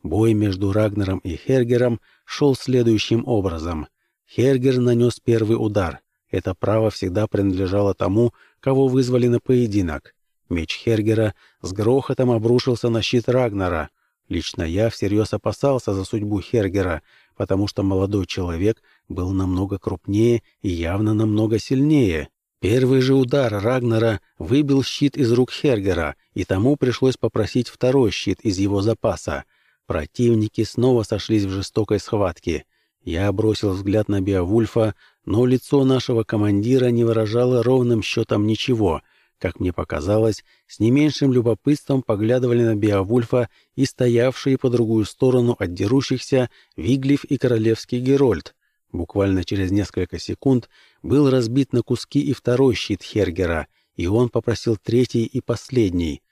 Speaker 1: Бой между Рагнером и Хергером шел следующим образом. Хергер нанес первый удар. Это право всегда принадлежало тому, кого вызвали на поединок. Меч Хергера с грохотом обрушился на щит Рагнера. Лично я всерьез опасался за судьбу Хергера, потому что молодой человек был намного крупнее и явно намного сильнее. Первый же удар Рагнера выбил щит из рук Хергера, и тому пришлось попросить второй щит из его запаса. Противники снова сошлись в жестокой схватке. Я бросил взгляд на Беовульфа, но лицо нашего командира не выражало ровным счетом ничего. Как мне показалось, с не меньшим любопытством поглядывали на Беовульфа и стоявшие по другую сторону от дерущихся Виглиф и королевский Герольд. Буквально через несколько секунд был разбит на куски и второй щит Хергера, и он попросил третий и последний.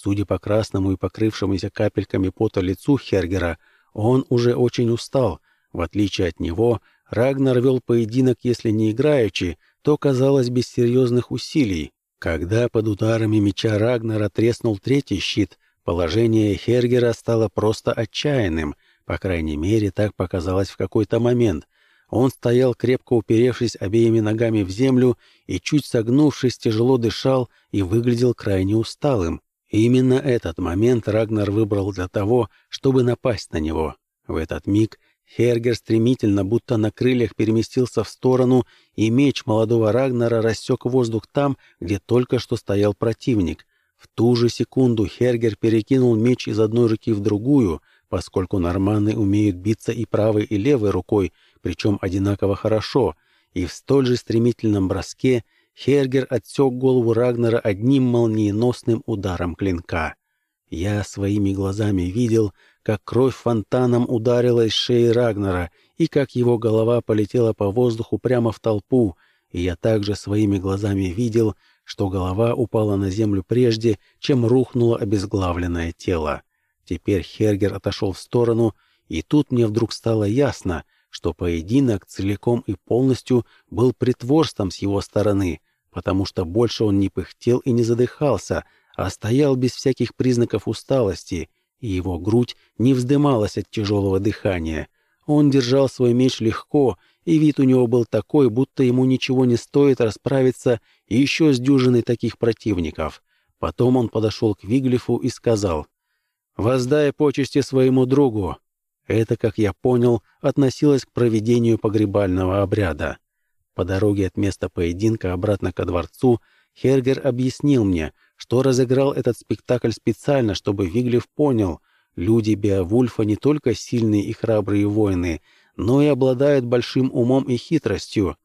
Speaker 1: Судя по красному и покрывшемуся капельками пота лицу Хергера, он уже очень устал. В отличие от него, Рагнар вел поединок, если не играючи, то, казалось, без серьезных усилий. Когда под ударами меча Рагнара треснул третий щит, положение Хергера стало просто отчаянным, по крайней мере, так показалось в какой-то момент — он стоял, крепко уперевшись обеими ногами в землю и, чуть согнувшись, тяжело дышал и выглядел крайне усталым. И именно этот момент Рагнар выбрал для того, чтобы напасть на него. В этот миг Хергер стремительно, будто на крыльях, переместился в сторону, и меч молодого Рагнара рассек воздух там, где только что стоял противник. В ту же секунду Хергер перекинул меч из одной руки в другую, поскольку норманы умеют биться и правой, и левой рукой, причем одинаково хорошо, и в столь же стремительном броске Хергер отсек голову Рагнера одним молниеносным ударом клинка. Я своими глазами видел, как кровь фонтаном ударила из шеи Рагнера и как его голова полетела по воздуху прямо в толпу, и я также своими глазами видел, что голова упала на землю прежде, чем рухнуло обезглавленное тело. Теперь Хергер отошел в сторону, и тут мне вдруг стало ясно, что поединок целиком и полностью был притворством с его стороны, потому что больше он не пыхтел и не задыхался, а стоял без всяких признаков усталости, и его грудь не вздымалась от тяжелого дыхания. Он держал свой меч легко, и вид у него был такой, будто ему ничего не стоит расправиться еще с дюжиной таких противников. Потом он подошел к Виглифу и сказал, «Воздай почести своему другу». Это, как я понял, относилось к проведению погребального обряда. По дороге от места поединка обратно ко дворцу Хергер объяснил мне, что разыграл этот спектакль специально, чтобы Виглиф понял, люди Беовульфа не только сильные и храбрые воины, но и обладают большим умом и хитростью.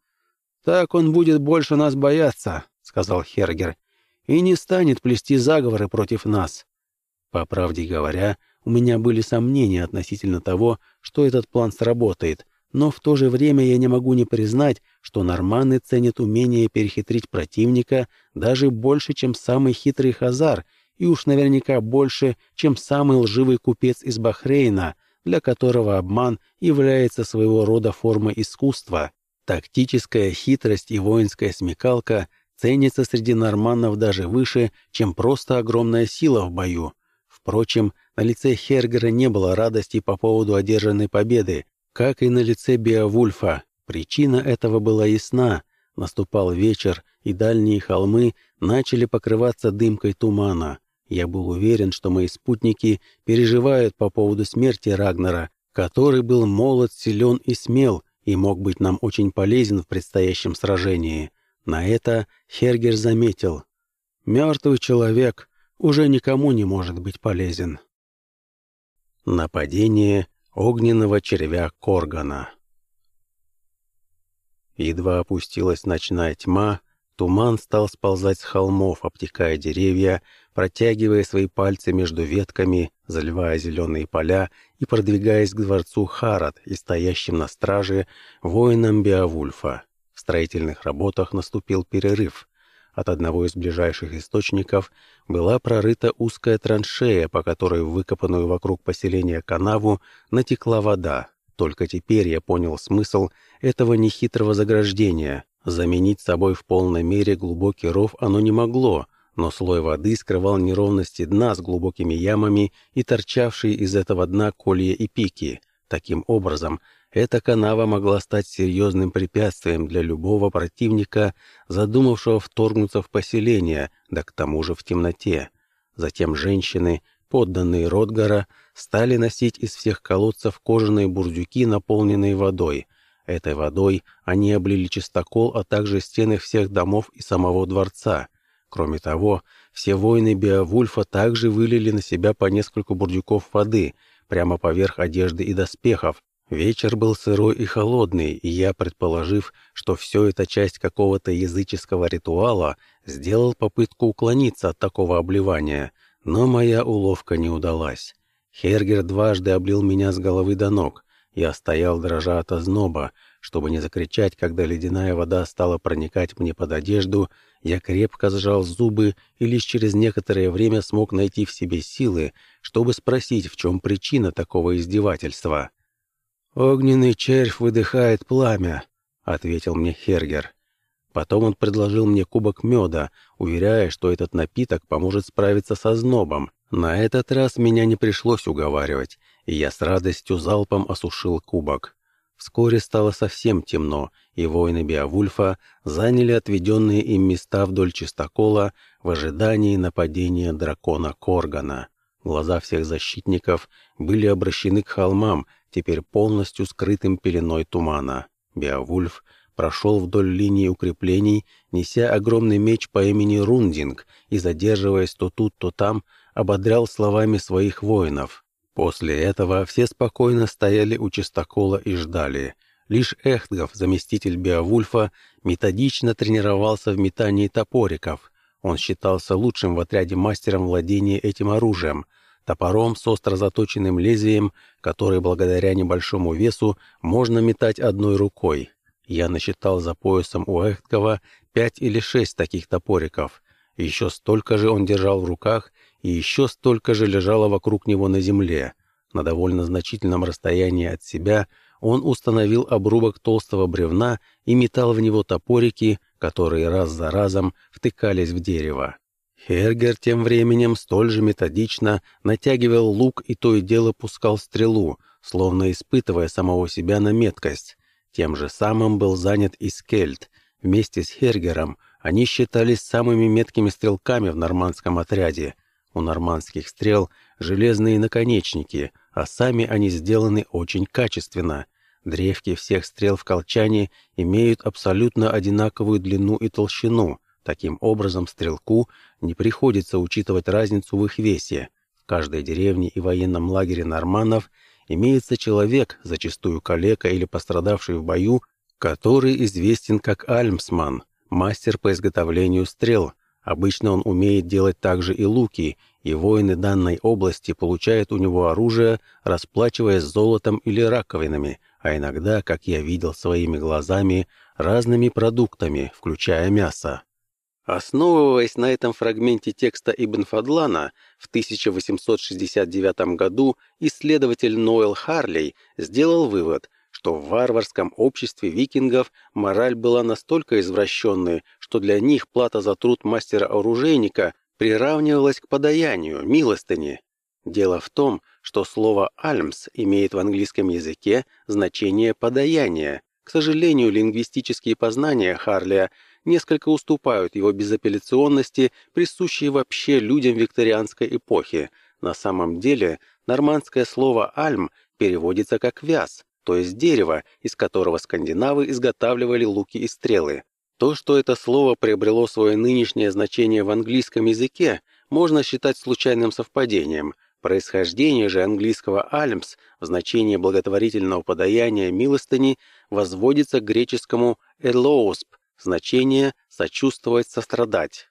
Speaker 1: «Так он будет больше нас бояться», — сказал Хергер, — «и не станет плести заговоры против нас». По правде говоря, у меня были сомнения относительно того, что этот план сработает, но в то же время я не могу не признать, что норманы ценят умение перехитрить противника даже больше, чем самый хитрый хазар, и уж наверняка больше, чем самый лживый купец из Бахрейна, для которого обман является своего рода формой искусства. Тактическая хитрость и воинская смекалка ценятся среди норманнов даже выше, чем просто огромная сила в бою. Впрочем, на лице Хергера не было радости по поводу одержанной победы, как и на лице Беовульфа. Причина этого была ясна. Наступал вечер, и дальние холмы начали покрываться дымкой тумана. Я был уверен, что мои спутники переживают по поводу смерти Рагнера, который был молод, силен и смел, и мог быть нам очень полезен в предстоящем сражении. На это Хергер заметил. «Мертвый человек уже никому не может быть полезен». Нападение огненного червя Коргана Едва опустилась ночная тьма, туман стал сползать с холмов, обтекая деревья, протягивая свои пальцы между ветками, заливая зеленые поля и продвигаясь к дворцу Харат и стоящим на страже воинам Беовульфа. В строительных работах наступил перерыв. От одного из ближайших источников была прорыта узкая траншея, по которой в выкопанную вокруг поселения канаву натекла вода. Только теперь я понял смысл этого нехитрого заграждения. Заменить собой в полной мере глубокий ров оно не могло, но слой воды скрывал неровности дна с глубокими ямами и торчавшие из этого дна колья и пики. Таким образом, эта канава могла стать серьезным препятствием для любого противника, задумавшего вторгнуться в поселение, да к тому же в темноте. Затем женщины, подданные Ротгара, стали носить из всех колодцев кожаные бурдюки, наполненные водой. Этой водой они облили чистокол, а также стены всех домов и самого дворца. Кроме того, все воины Беовульфа также вылили на себя по несколько бурдюков воды, прямо поверх одежды и доспехов. Вечер был сырой и холодный, и я, предположив, что все это часть какого-то языческого ритуала, сделал попытку уклониться от такого обливания, но моя уловка не удалась. Хергер дважды облил меня с головы до ног. Я стоял, дрожа от озноба, чтобы не закричать, когда ледяная вода стала проникать мне под одежду, я крепко сжал зубы и лишь через некоторое время смог найти в себе силы, чтобы спросить, в чем причина такого издевательства. «Огненный червь выдыхает пламя», — ответил мне Хергер. Потом он предложил мне кубок меда, уверяя, что этот напиток поможет справиться со знобом. На этот раз меня не пришлось уговаривать, и я с радостью залпом осушил кубок. Вскоре стало совсем темно, и воины Беовульфа заняли отведенные им места вдоль чистокола в ожидании нападения дракона Коргана. Глаза всех защитников были обращены к холмам, теперь полностью скрытым пеленой тумана. Беовульф прошел вдоль линии укреплений, неся огромный меч по имени Рундинг и, задерживаясь то тут, то там, ободрял словами своих воинов. После этого все спокойно стояли у чистокола и ждали. Лишь Эхтгов, заместитель Беовульфа, методично тренировался в метании топориков. Он считался лучшим в отряде мастером владения этим оружием, топором с остро заточенным лезвием, который благодаря небольшому весу можно метать одной рукой. Я насчитал за поясом у Эхткова пять или шесть таких топориков. Еще столько же он держал в руках, и еще столько же лежало вокруг него на земле. На довольно значительном расстоянии от себя он установил обрубок толстого бревна и метал в него топорики, которые раз за разом втыкались в дерево. Хергер тем временем столь же методично натягивал лук и то и дело пускал стрелу, словно испытывая самого себя на меткость. Тем же самым был занят и Скельд. Вместе с Хергером они считались самыми меткими стрелками в нормандском отряде. У нормандских стрел железные наконечники, а сами они сделаны очень качественно. Древки всех стрел в колчане имеют абсолютно одинаковую длину и толщину. Таким образом, стрелку не приходится учитывать разницу в их весе. В каждой деревне и военном лагере норманнов имеется человек, зачастую калека или пострадавший в бою, который известен как Альмсман, мастер по изготовлению стрел. Обычно он умеет делать также и луки, и воины данной области получают у него оружие, расплачиваясь золотом или раковинами, а иногда, как я видел своими глазами, разными продуктами, включая мясо. Основываясь на этом фрагменте текста Ибн Фадлана, в 1869 году исследователь Ноэл Харлей сделал вывод, что в варварском обществе викингов мораль была настолько извращенной, что для них плата за труд мастера-оружейника приравнивалась к подаянию, милостыне. Дело в том, что слово «альмс» имеет в английском языке значение «подаяние». К сожалению, лингвистические познания Харлия – несколько уступают его безапелляционности, присущей вообще людям викторианской эпохи. На самом деле, нормандское слово «альм» переводится как «вяз», то есть дерево, из которого скандинавы изготавливали луки и стрелы. То, что это слово приобрело свое нынешнее значение в английском языке, можно считать случайным совпадением. Происхождение же английского «альмс» в значении благотворительного подаяния милостыни возводится к греческому «элоусп», Значение «сочувствовать, сострадать».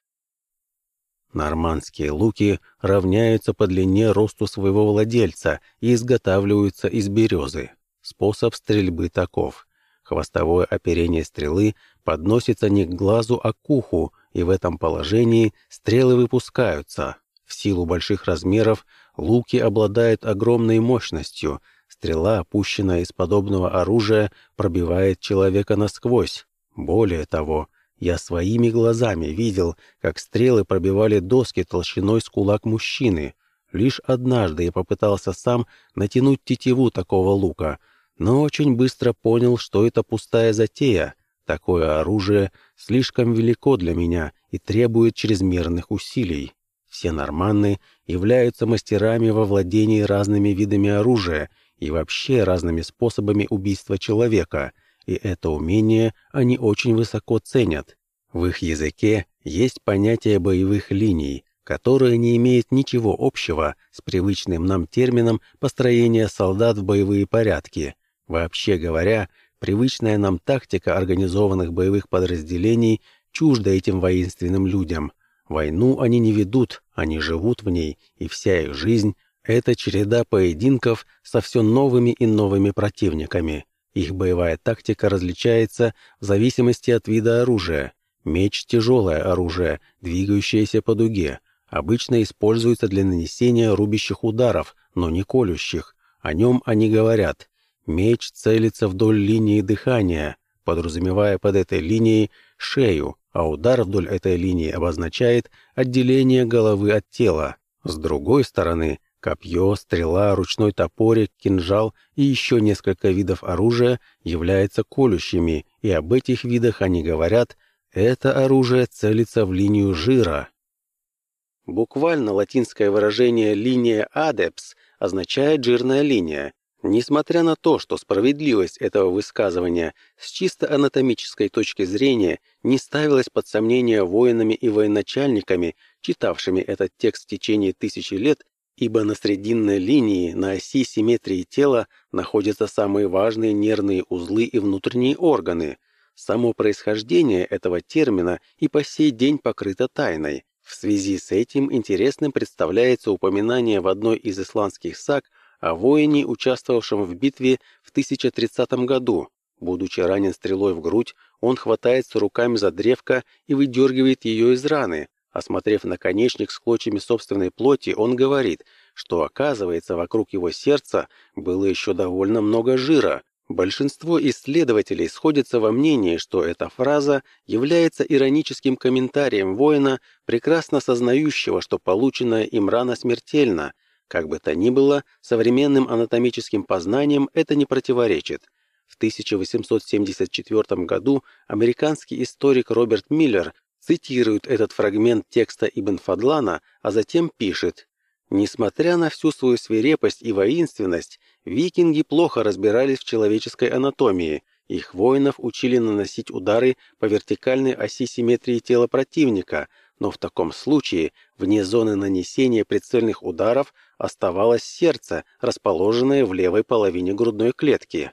Speaker 1: Нормандские луки равняются по длине росту своего владельца и изготавливаются из березы. Способ стрельбы таков. Хвостовое оперение стрелы подносится не к глазу, а к уху, и в этом положении стрелы выпускаются. В силу больших размеров луки обладают огромной мощностью. Стрела, опущенная из подобного оружия, пробивает человека насквозь. Более того, я своими глазами видел, как стрелы пробивали доски толщиной с кулак мужчины. Лишь однажды я попытался сам натянуть тетиву такого лука, но очень быстро понял, что это пустая затея. Такое оружие слишком велико для меня и требует чрезмерных усилий. Все норманны являются мастерами во владении разными видами оружия и вообще разными способами убийства человека — и это умение они очень высоко ценят. В их языке есть понятие боевых линий, которое не имеет ничего общего с привычным нам термином построения солдат в боевые порядки. Вообще говоря, привычная нам тактика организованных боевых подразделений чужда этим воинственным людям. Войну они не ведут, они живут в ней, и вся их жизнь — это череда поединков со все новыми и новыми противниками. Их боевая тактика различается в зависимости от вида оружия. Меч – тяжелое оружие, двигающееся по дуге. Обычно используется для нанесения рубящих ударов, но не колющих. О нем они говорят. Меч целится вдоль линии дыхания, подразумевая под этой линией шею, а удар вдоль этой линии обозначает отделение головы от тела. С другой стороны, Копье, стрела, ручной топорик, кинжал и еще несколько видов оружия являются колющими, и об этих видах они говорят «это оружие целится в линию жира». Буквально латинское выражение «линия адепс» означает «жирная линия». Несмотря на то, что справедливость этого высказывания с чисто анатомической точки зрения не ставилась под сомнение воинами и военачальниками, читавшими этот текст в течение тысячи лет, ибо на срединной линии, на оси симметрии тела, находятся самые важные нервные узлы и внутренние органы. Само происхождение этого термина и по сей день покрыто тайной. В связи с этим интересным представляется упоминание в одной из исландских саг о воине, участвовавшем в битве в 1030 году. Будучи ранен стрелой в грудь, он хватается руками за древко и выдергивает ее из раны. Осмотрев наконечник с клочьями собственной плоти, он говорит, что, оказывается, вокруг его сердца было еще довольно много жира. Большинство исследователей сходятся во мнении, что эта фраза является ироническим комментарием воина, прекрасно сознающего, что полученная им рана смертельна. Как бы то ни было, современным анатомическим познаниям это не противоречит. В 1874 году американский историк Роберт Миллер цитирует этот фрагмент текста Ибн Фадлана, а затем пишет «Несмотря на всю свою свирепость и воинственность, викинги плохо разбирались в человеческой анатомии, их воинов учили наносить удары по вертикальной оси симметрии тела противника, но в таком случае вне зоны нанесения прицельных ударов оставалось сердце, расположенное в левой половине грудной клетки.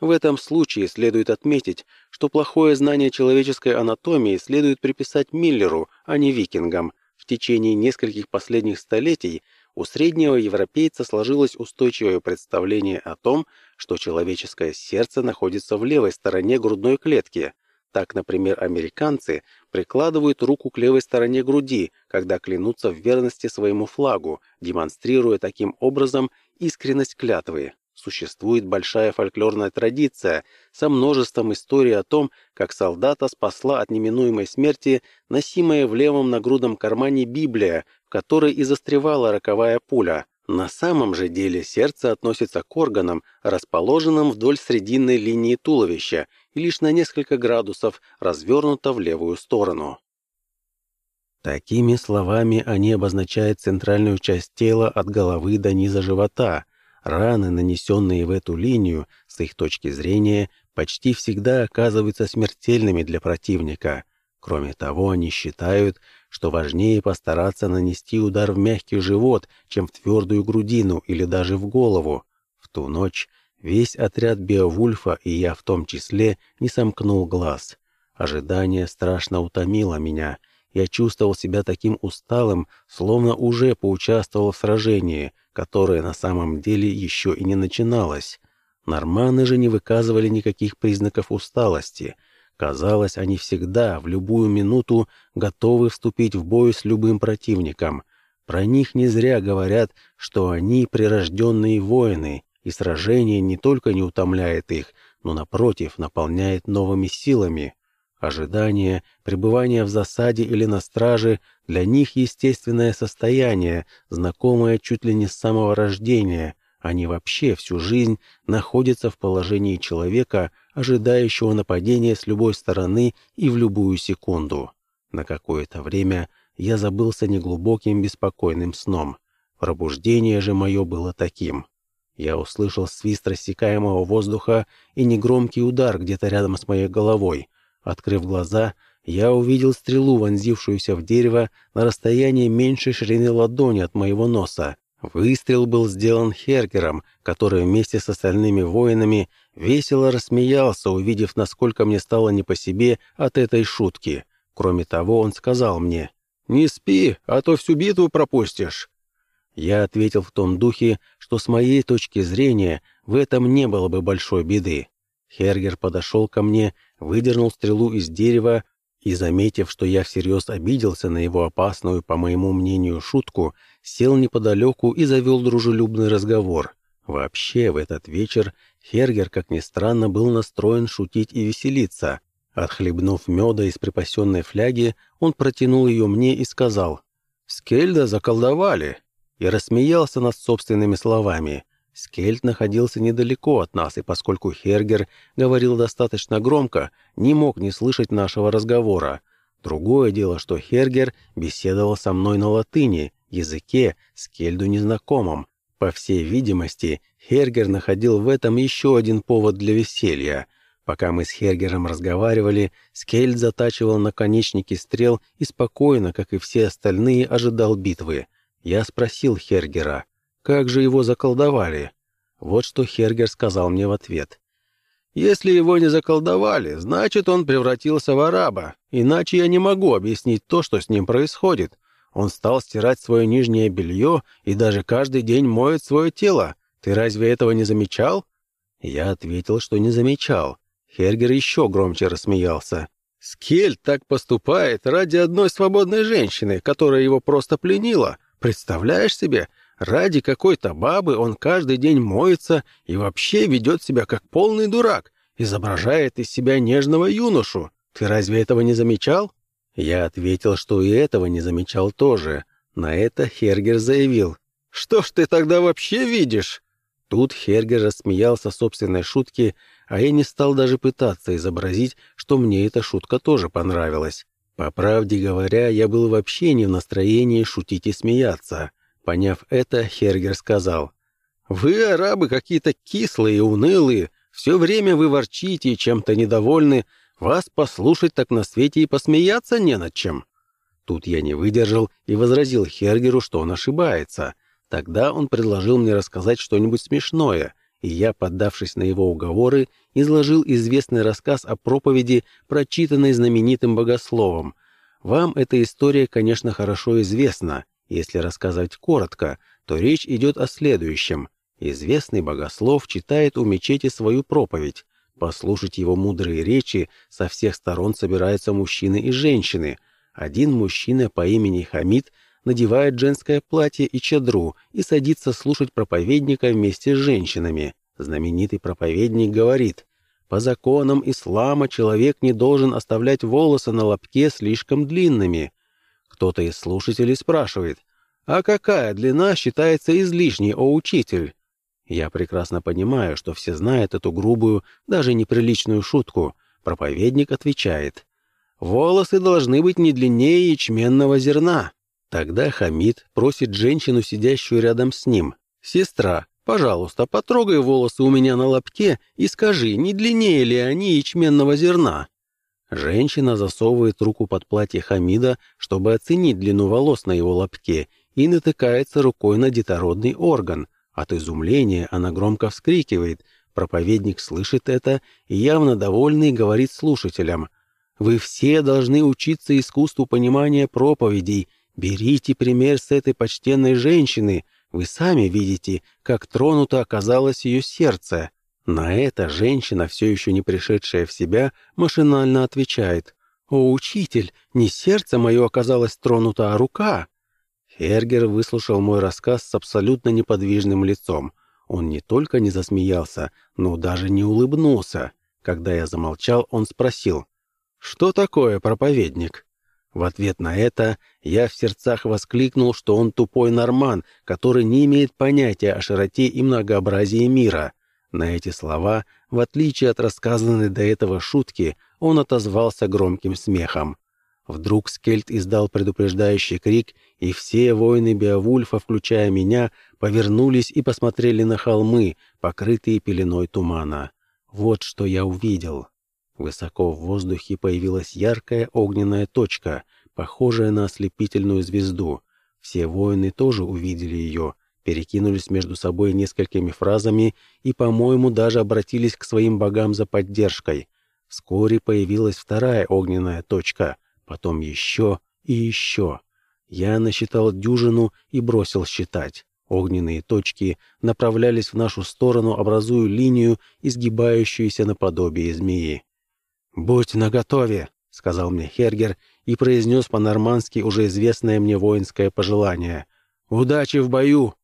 Speaker 1: В этом случае следует отметить, что плохое знание человеческой анатомии следует приписать Миллеру, а не викингам. В течение нескольких последних столетий у среднего европейца сложилось устойчивое представление о том, что человеческое сердце находится в левой стороне грудной клетки. Так, например, американцы прикладывают руку к левой стороне груди, когда клянутся в верности своему флагу, демонстрируя таким образом искренность клятвы. Существует большая фольклорная традиция со множеством историй о том, как солдата спасла от неминуемой смерти носимая в левом нагрудном кармане Библия, в которой и застревала роковая пуля. На самом же деле сердце относится к органам, расположенным вдоль срединной линии туловища и лишь на несколько градусов развернуто в левую сторону. Такими словами они обозначают центральную часть тела от головы до низа живота – Раны, нанесенные в эту линию, с их точки зрения, почти всегда оказываются смертельными для противника. Кроме того, они считают, что важнее постараться нанести удар в мягкий живот, чем в твердую грудину или даже в голову. В ту ночь весь отряд Беовульфа, и я в том числе, не сомкнул глаз. Ожидание страшно утомило меня. Я чувствовал себя таким усталым, словно уже поучаствовал в сражении, которое на самом деле еще и не начиналось. Норманы же не выказывали никаких признаков усталости. Казалось, они всегда, в любую минуту, готовы вступить в бой с любым противником. Про них не зря говорят, что они прирожденные воины, и сражение не только не утомляет их, но, напротив, наполняет новыми силами. Ожидание, пребывание в засаде или на страже для них естественное состояние, знакомое чуть ли не с самого рождения. Они вообще всю жизнь находятся в положении человека, ожидающего нападения с любой стороны и в любую секунду. На какое-то время я забылся неглубоким беспокойным сном. Пробуждение же мое было таким. Я услышал свист рассекаемого воздуха и негромкий удар где-то рядом с моей головой — Открыв глаза, я увидел стрелу, вонзившуюся в дерево на расстоянии меньшей ширины ладони от моего носа. Выстрел был сделан Хергером, который вместе с остальными воинами весело рассмеялся, увидев, насколько мне стало не по себе от этой шутки. Кроме того, он сказал мне, «Не спи, а то всю битву пропустишь». Я ответил в том духе, что с моей точки зрения в этом не было бы большой беды. Хергер подошел ко мне, выдернул стрелу из дерева и, заметив, что я всерьез обиделся на его опасную, по моему мнению, шутку, сел неподалеку и завел дружелюбный разговор. Вообще, в этот вечер Хергер, как ни странно, был настроен шутить и веселиться. Отхлебнув меда из припасенной фляги, он протянул ее мне и сказал «Скельда заколдовали!» И рассмеялся над собственными словами. Скельд находился недалеко от нас, и поскольку Хергер говорил достаточно громко, не мог не слышать нашего разговора. Другое дело, что Хергер беседовал со мной на латыни, языке, Скельду незнакомом. По всей видимости, Хергер находил в этом еще один повод для веселья. Пока мы с Хергером разговаривали, Скельд затачивал наконечники стрел и спокойно, как и все остальные, ожидал битвы. Я спросил Хергера, как же его заколдовали? Вот что Хергер сказал мне в ответ. Если его не заколдовали, значит, он превратился в араба. Иначе я не могу объяснить то, что с ним происходит. Он стал стирать свое нижнее белье и даже каждый день моет свое тело. Ты разве этого не замечал?» Я ответил, что не замечал. Хергер еще громче рассмеялся. «Скель так поступает ради одной свободной женщины, которая его просто пленила. Представляешь себе, Ради какой-то бабы он каждый день моется и вообще ведет себя как полный дурак, изображает из себя нежного юношу. Ты разве этого не замечал?» Я ответил, что и этого не замечал тоже. На это Хергер заявил. «Что ж ты тогда вообще видишь?» Тут Хергер рассмеялся собственной шутке, а я не стал даже пытаться изобразить, что мне эта шутка тоже понравилась. По правде говоря, я был вообще не в настроении шутить и смеяться. Поняв это, Хергер сказал, «Вы, арабы, какие-то кислые унылые, все время вы ворчите и чем-то недовольны, вас послушать так на свете и посмеяться не над чем». Тут я не выдержал и возразил Хергеру, что он ошибается. Тогда он предложил мне рассказать что-нибудь смешное, и я, поддавшись на его уговоры, изложил известный рассказ о проповеди, прочитанной знаменитым богословом. Вам эта история, конечно, хорошо известна, если рассказать коротко, то речь идет о следующем. Известный богослов читает у мечети свою проповедь. Послушать его мудрые речи со всех сторон собираются мужчины и женщины. Один мужчина по имени Хамид надевает женское платье и чадру и садится слушать проповедника вместе с женщинами. Знаменитый проповедник говорит, «По законам ислама человек не должен оставлять волосы на лобке слишком длинными. Кто-то из слушателей спрашивает, «А какая длина считается излишней, о учитель?» Я прекрасно понимаю, что все знают эту грубую, даже неприличную шутку. Проповедник отвечает, «Волосы должны быть не длиннее ячменного зерна». Тогда Хамид просит женщину, сидящую рядом с ним, «Сестра, пожалуйста, потрогай волосы у меня на лобке и скажи, не длиннее ли они ячменного зерна?» Женщина засовывает руку под платье Хамида, чтобы оценить длину волос на его лобке, и натыкается рукой на детородный орган. От изумления она громко вскрикивает. Проповедник слышит это и, явно довольный, говорит слушателям. «Вы все должны учиться искусству понимания проповедей. Берите пример с этой почтенной женщины. Вы сами видите, как тронуто оказалось ее сердце». На это женщина, все еще не пришедшая в себя, машинально отвечает. «О, учитель, не сердце мое оказалось тронуто, а рука!» Фергер выслушал мой рассказ с абсолютно неподвижным лицом. Он не только не засмеялся, но даже не улыбнулся. Когда я замолчал, он спросил, «Что такое проповедник?» В ответ на это я в сердцах воскликнул, что он тупой норман, который не имеет понятия о широте и многообразии мира. На эти слова, в отличие от рассказанной до этого шутки, он отозвался громким смехом. Вдруг Скельт издал предупреждающий крик, и все воины Беовульфа, включая меня, повернулись и посмотрели на холмы, покрытые пеленой тумана. Вот что я увидел. Высоко в воздухе появилась яркая огненная точка, похожая на ослепительную звезду. Все воины тоже увидели ее, перекинулись между собой несколькими фразами и, по-моему, даже обратились к своим богам за поддержкой. Вскоре появилась вторая огненная точка, потом еще и еще. Я насчитал дюжину и бросил считать. Огненные точки направлялись в нашу сторону, образуя линию, изгибающуюся наподобие змеи. «Будь наготове», — сказал мне Хергер и произнес по-нормански уже известное мне воинское пожелание. «Удачи в бою!»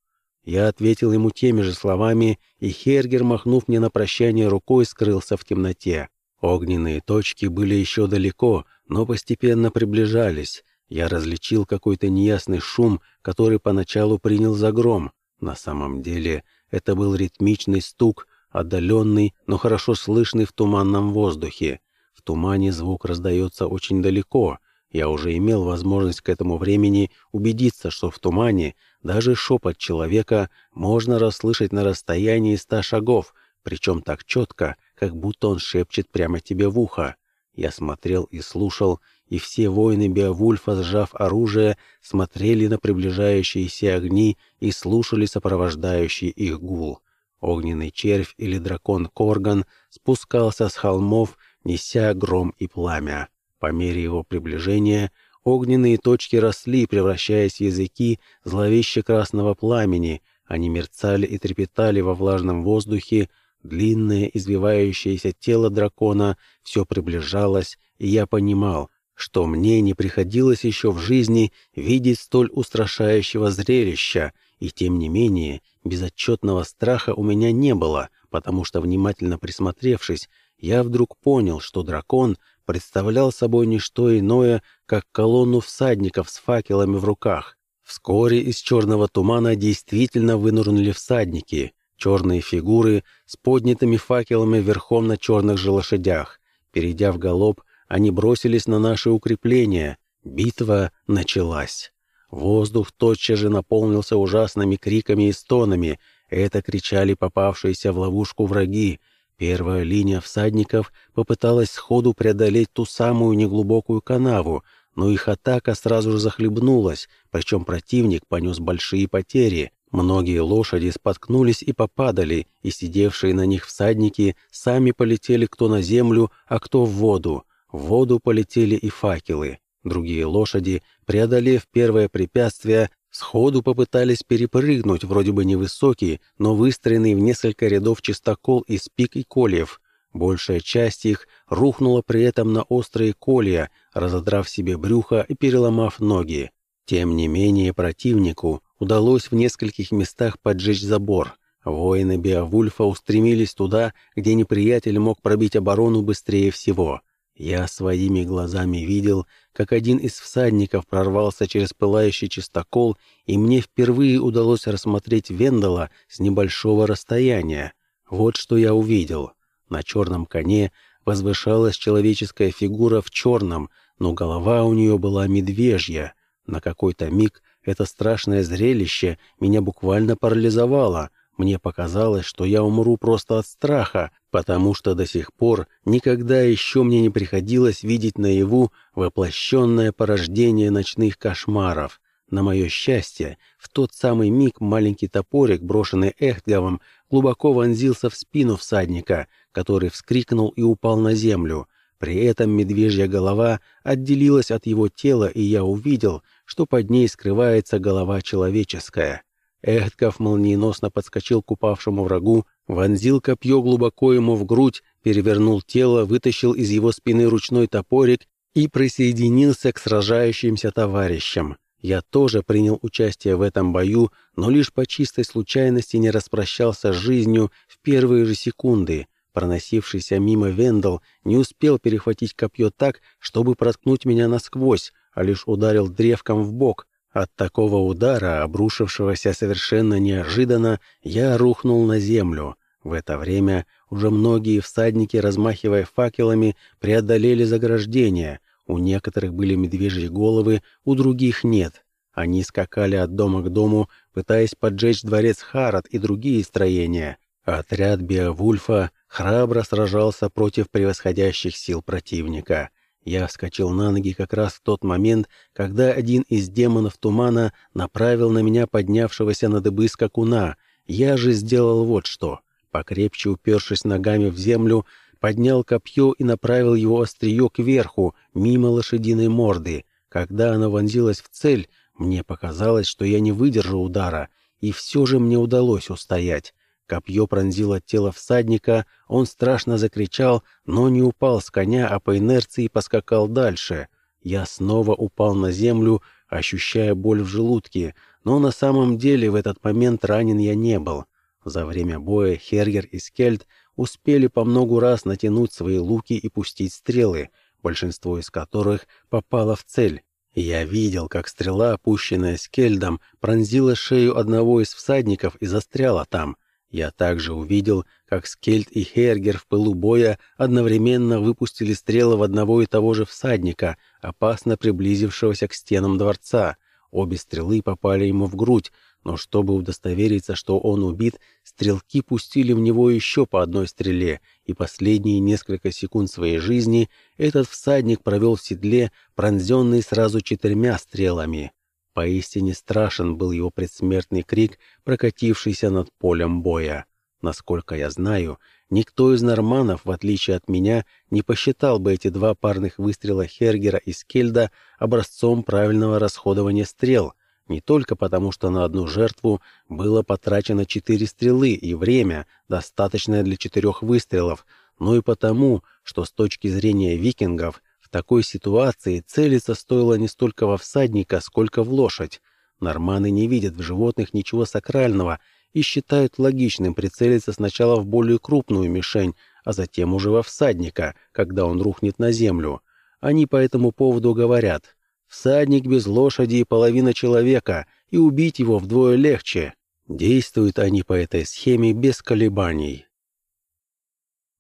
Speaker 1: Я ответил ему теми же словами, и Хергер, махнув мне на прощание рукой, скрылся в темноте. Огненные точки были еще далеко, но постепенно приближались. Я различил какой-то неясный шум, который поначалу принял за гром. На самом деле это был ритмичный стук, отдаленный, но хорошо слышный в туманном воздухе. Тумане звук раздается очень далеко, я уже имел возможность к этому времени убедиться, что в тумане даже шепот человека можно расслышать на расстоянии ста шагов, причем так четко, как будто он шепчет прямо тебе в ухо. Я смотрел и слушал, и все воины Беовульфа, сжав оружие, смотрели на приближающиеся огни и слушали сопровождающий их гул. Огненный червь или дракон Корган спускался с холмов, неся гром и пламя. По мере его приближения огненные точки росли, превращаясь в языки зловеще красного пламени. Они мерцали и трепетали во влажном воздухе, Длинное извивающееся тело дракона все приближалось, и я понимал, что мне не приходилось еще в жизни видеть столь устрашающего зрелища, и тем не менее безотчетного страха у меня не было, потому что, внимательно присмотревшись, я вдруг понял, что дракон представлял собой не что иное, как колонну всадников с факелами в руках. Вскоре из черного тумана действительно вынурнули всадники — Черные фигуры с поднятыми факелами верхом на черных же лошадях. Перейдя в галоп, они бросились на наши укрепления. Битва началась. Воздух тотчас же наполнился ужасными криками и стонами. Это кричали попавшиеся в ловушку враги. Первая линия всадников попыталась сходу преодолеть ту самую неглубокую канаву, но их атака сразу же захлебнулась, причем противник понес большие потери. Многие лошади споткнулись и попадали, и сидевшие на них всадники сами полетели кто на землю, а кто в воду. В воду полетели и факелы. Другие лошади, преодолев первое препятствие, сходу попытались перепрыгнуть вроде бы невысокий, но выстроенный в несколько рядов чистокол из пик и кольев. Большая часть их рухнула при этом на острые колья, разодрав себе брюхо и переломав ноги. Тем не менее противнику удалось в нескольких местах поджечь забор. Воины Беовульфа устремились туда, где неприятель мог пробить оборону быстрее всего. Я своими глазами видел, как один из всадников прорвался через пылающий чистокол, и мне впервые удалось рассмотреть Вендала с небольшого расстояния. Вот что я увидел. На черном коне возвышалась человеческая фигура в черном, но голова у нее была медвежья. На какой-то миг это страшное зрелище меня буквально парализовало. Мне показалось, что я умру просто от страха, потому что до сих пор никогда еще мне не приходилось видеть наяву воплощенное порождение ночных кошмаров. На мое счастье, в тот самый миг маленький топорик, брошенный Эхтговым, глубоко вонзился в спину всадника, который вскрикнул и упал на землю. При этом медвежья голова отделилась от его тела, и я увидел, что под ней скрывается голова человеческая. Эхтков молниеносно подскочил к упавшему врагу, вонзил копье глубоко ему в грудь, перевернул тело, вытащил из его спины ручной топорик и присоединился к сражающимся товарищам. Я тоже принял участие в этом бою, но лишь по чистой случайности не распрощался с жизнью в первые же секунды. Проносившийся мимо Вендел не успел перехватить копье так, чтобы проткнуть меня насквозь, а лишь ударил древком в бок. От такого удара, обрушившегося совершенно неожиданно, я рухнул на землю. В это время уже многие всадники, размахивая факелами, преодолели заграждение. У некоторых были медвежьи головы, у других нет. Они скакали от дома к дому, пытаясь поджечь дворец Харат и другие строения. Отряд Беовульфа храбро сражался против превосходящих сил противника. Я вскочил на ноги как раз в тот момент, когда один из демонов тумана направил на меня поднявшегося на дыбы скакуна. Я же сделал вот что. Покрепче упершись ногами в землю, поднял копье и направил его острие кверху, мимо лошадиной морды. Когда оно вонзилось в цель, мне показалось, что я не выдержу удара, и все же мне удалось устоять. Копье пронзило тело всадника, он страшно закричал, но не упал с коня, а по инерции поскакал дальше. Я снова упал на землю, ощущая боль в желудке, но на самом деле в этот момент ранен я не был. За время боя Хергер и Скельд успели по многу раз натянуть свои луки и пустить стрелы, большинство из которых попало в цель. Я видел, как стрела, опущенная Скельдом, пронзила шею одного из всадников и застряла там — я также увидел, как Скельд и Хергер в пылу боя одновременно выпустили стрелы в одного и того же всадника, опасно приблизившегося к стенам дворца. Обе стрелы попали ему в грудь, Но чтобы удостовериться, что он убит, стрелки пустили в него еще по одной стреле, и последние несколько секунд своей жизни этот всадник провел в седле, пронзенный сразу четырьмя стрелами. Поистине страшен был его предсмертный крик, прокатившийся над полем боя. Насколько я знаю, никто из норманов, в отличие от меня, не посчитал бы эти два парных выстрела Хергера и Скельда образцом правильного расходования стрел — не только потому, что на одну жертву было потрачено четыре стрелы и время, достаточное для четырех выстрелов, но и потому, что с точки зрения викингов такой ситуации целиться стоило не столько во всадника, сколько в лошадь. Норманы не видят в животных ничего сакрального и считают логичным прицелиться сначала в более крупную мишень, а затем уже во всадника, когда он рухнет на землю. Они по этому поводу говорят Всадник без лошади и половина человека, и убить его вдвое легче. Действуют они по этой схеме без колебаний.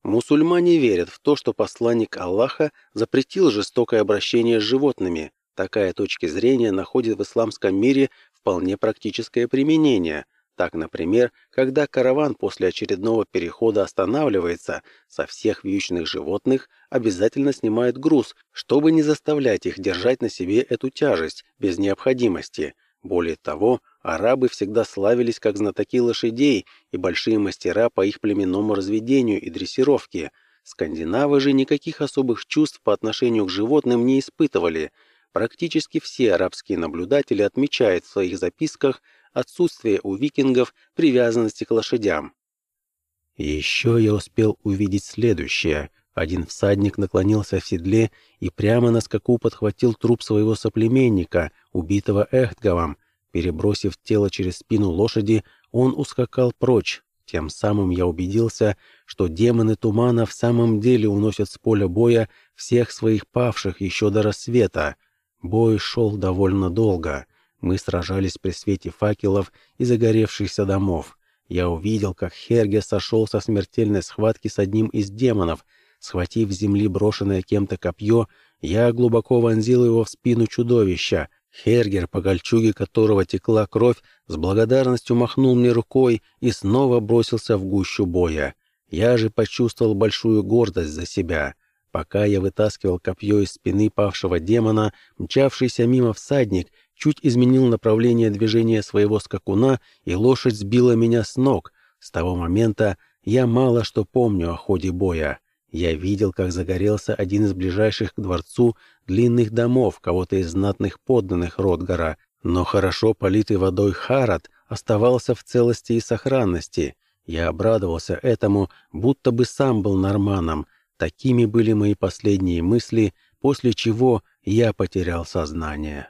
Speaker 1: Мусульмане верят в то, что посланник Аллаха запретил жестокое обращение с животными. Такая точка зрения находит в исламском мире вполне практическое применение. Так, например, когда караван после очередного перехода останавливается, со всех вьючных животных обязательно снимают груз, чтобы не заставлять их держать на себе эту тяжесть без необходимости. Более того, арабы всегда славились как знатоки лошадей и большие мастера по их племенному разведению и дрессировке. Скандинавы же никаких особых чувств по отношению к животным не испытывали. Практически все арабские наблюдатели отмечают в своих записках отсутствие у викингов привязанности к лошадям. еще я успел увидеть следующее. Один всадник наклонился в седле и прямо на скаку подхватил труп своего соплеменника, убитого Эхтговом. Перебросив тело через спину лошади, он ускакал прочь. Тем самым я убедился, что демоны тумана в самом деле уносят с поля боя всех своих павших еще до рассвета. Бой шел довольно долго. Мы сражались при свете факелов и загоревшихся домов. Я увидел, как Херге сошел со смертельной схватки с одним из демонов. Схватив с земли брошенное кем-то копье, я глубоко вонзил его в спину чудовища. Хергер, по гольчуге которого текла кровь, с благодарностью махнул мне рукой и снова бросился в гущу боя. Я же почувствовал большую гордость за себя. Пока я вытаскивал копье из спины павшего демона, мчавшийся мимо всадник чуть изменил направление движения своего скакуна, и лошадь сбила меня с ног. С того момента я мало что помню о ходе боя. Я видел, как загорелся один из ближайших к дворцу длинных домов кого-то из знатных подданных Ротгара, но хорошо политый водой Харат оставался в целости и сохранности. Я обрадовался этому, будто бы сам был норманом. Такими были мои последние мысли, после чего я потерял сознание.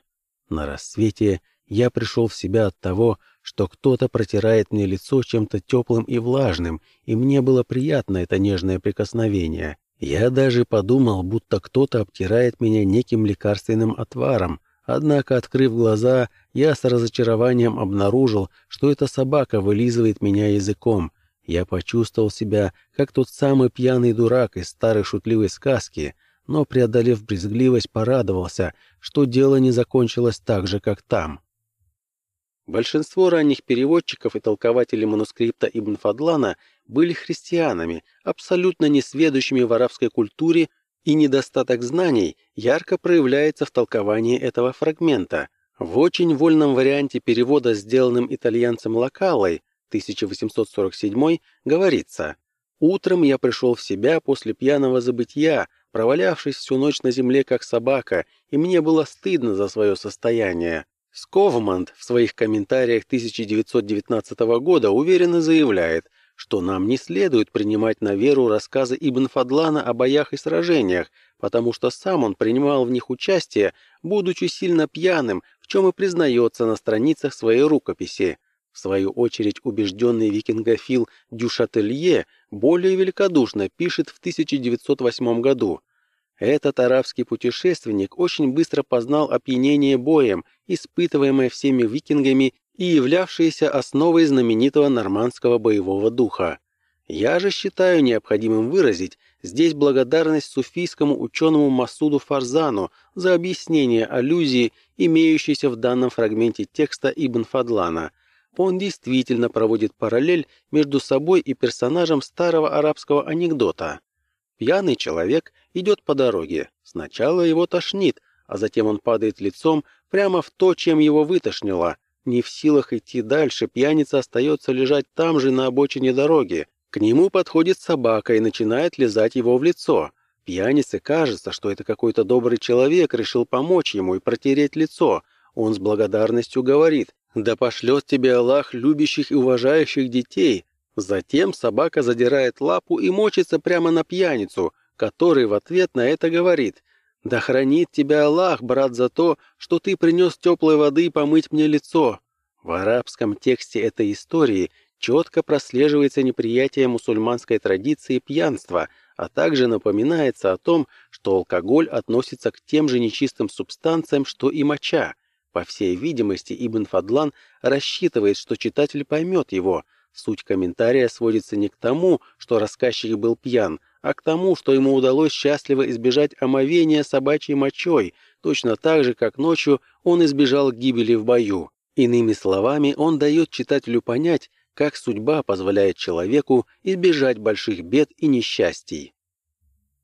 Speaker 1: На рассвете я пришел в себя от того, что кто-то протирает мне лицо чем-то теплым и влажным, и мне было приятно это нежное прикосновение. Я даже подумал, будто кто-то обтирает меня неким лекарственным отваром, однако, открыв глаза, я с разочарованием обнаружил, что эта собака вылизывает меня языком. Я почувствовал себя, как тот самый пьяный дурак из старой шутливой сказки, но, преодолев брезгливость, порадовался, что дело не закончилось так же, как там. Большинство ранних переводчиков и толкователей манускрипта Ибн Фадлана были христианами, абсолютно несведущими в арабской культуре, и недостаток знаний ярко проявляется в толковании этого фрагмента. В очень вольном варианте перевода, сделанным итальянцем Локалой, 1847, говорится «Утром я пришел в себя после пьяного забытья, провалявшись всю ночь на земле как собака, и мне было стыдно за свое состояние. Сковманд в своих комментариях 1919 года уверенно заявляет, что нам не следует принимать на веру рассказы Ибн Фадлана о боях и сражениях, потому что сам он принимал в них участие, будучи сильно пьяным, в чем и признается на страницах своей рукописи. В свою очередь убежденный викингофил Дюшателье более великодушно пишет в 1908 году этот арабский путешественник очень быстро познал опьянение боем, испытываемое всеми викингами и являвшееся основой знаменитого нормандского боевого духа. Я же считаю необходимым выразить здесь благодарность суфийскому ученому Масуду Фарзану за объяснение аллюзии, имеющейся в данном фрагменте текста Ибн Фадлана – он действительно проводит параллель между собой и персонажем старого арабского анекдота. Пьяный человек идет по дороге. Сначала его тошнит, а затем он падает лицом прямо в то, чем его вытошнило. Не в силах идти дальше, пьяница остается лежать там же на обочине дороги. К нему подходит собака и начинает лизать его в лицо. Пьянице кажется, что это какой-то добрый человек решил помочь ему и протереть лицо. Он с благодарностью говорит «Да пошлет тебе Аллах любящих и уважающих детей». Затем собака задирает лапу и мочится прямо на пьяницу, который в ответ на это говорит «Да хранит тебя Аллах, брат, за то, что ты принес теплой воды помыть мне лицо». В арабском тексте этой истории – четко прослеживается неприятие мусульманской традиции пьянства, а также напоминается о том, что алкоголь относится к тем же нечистым субстанциям, что и моча. По всей видимости, Ибн Фадлан рассчитывает, что читатель поймет его. Суть комментария сводится не к тому, что рассказчик был пьян, а к тому, что ему удалось счастливо избежать омовения собачьей мочой, точно так же, как ночью он избежал гибели в бою. Иными словами, он дает читателю понять, как судьба позволяет человеку избежать больших бед и несчастий.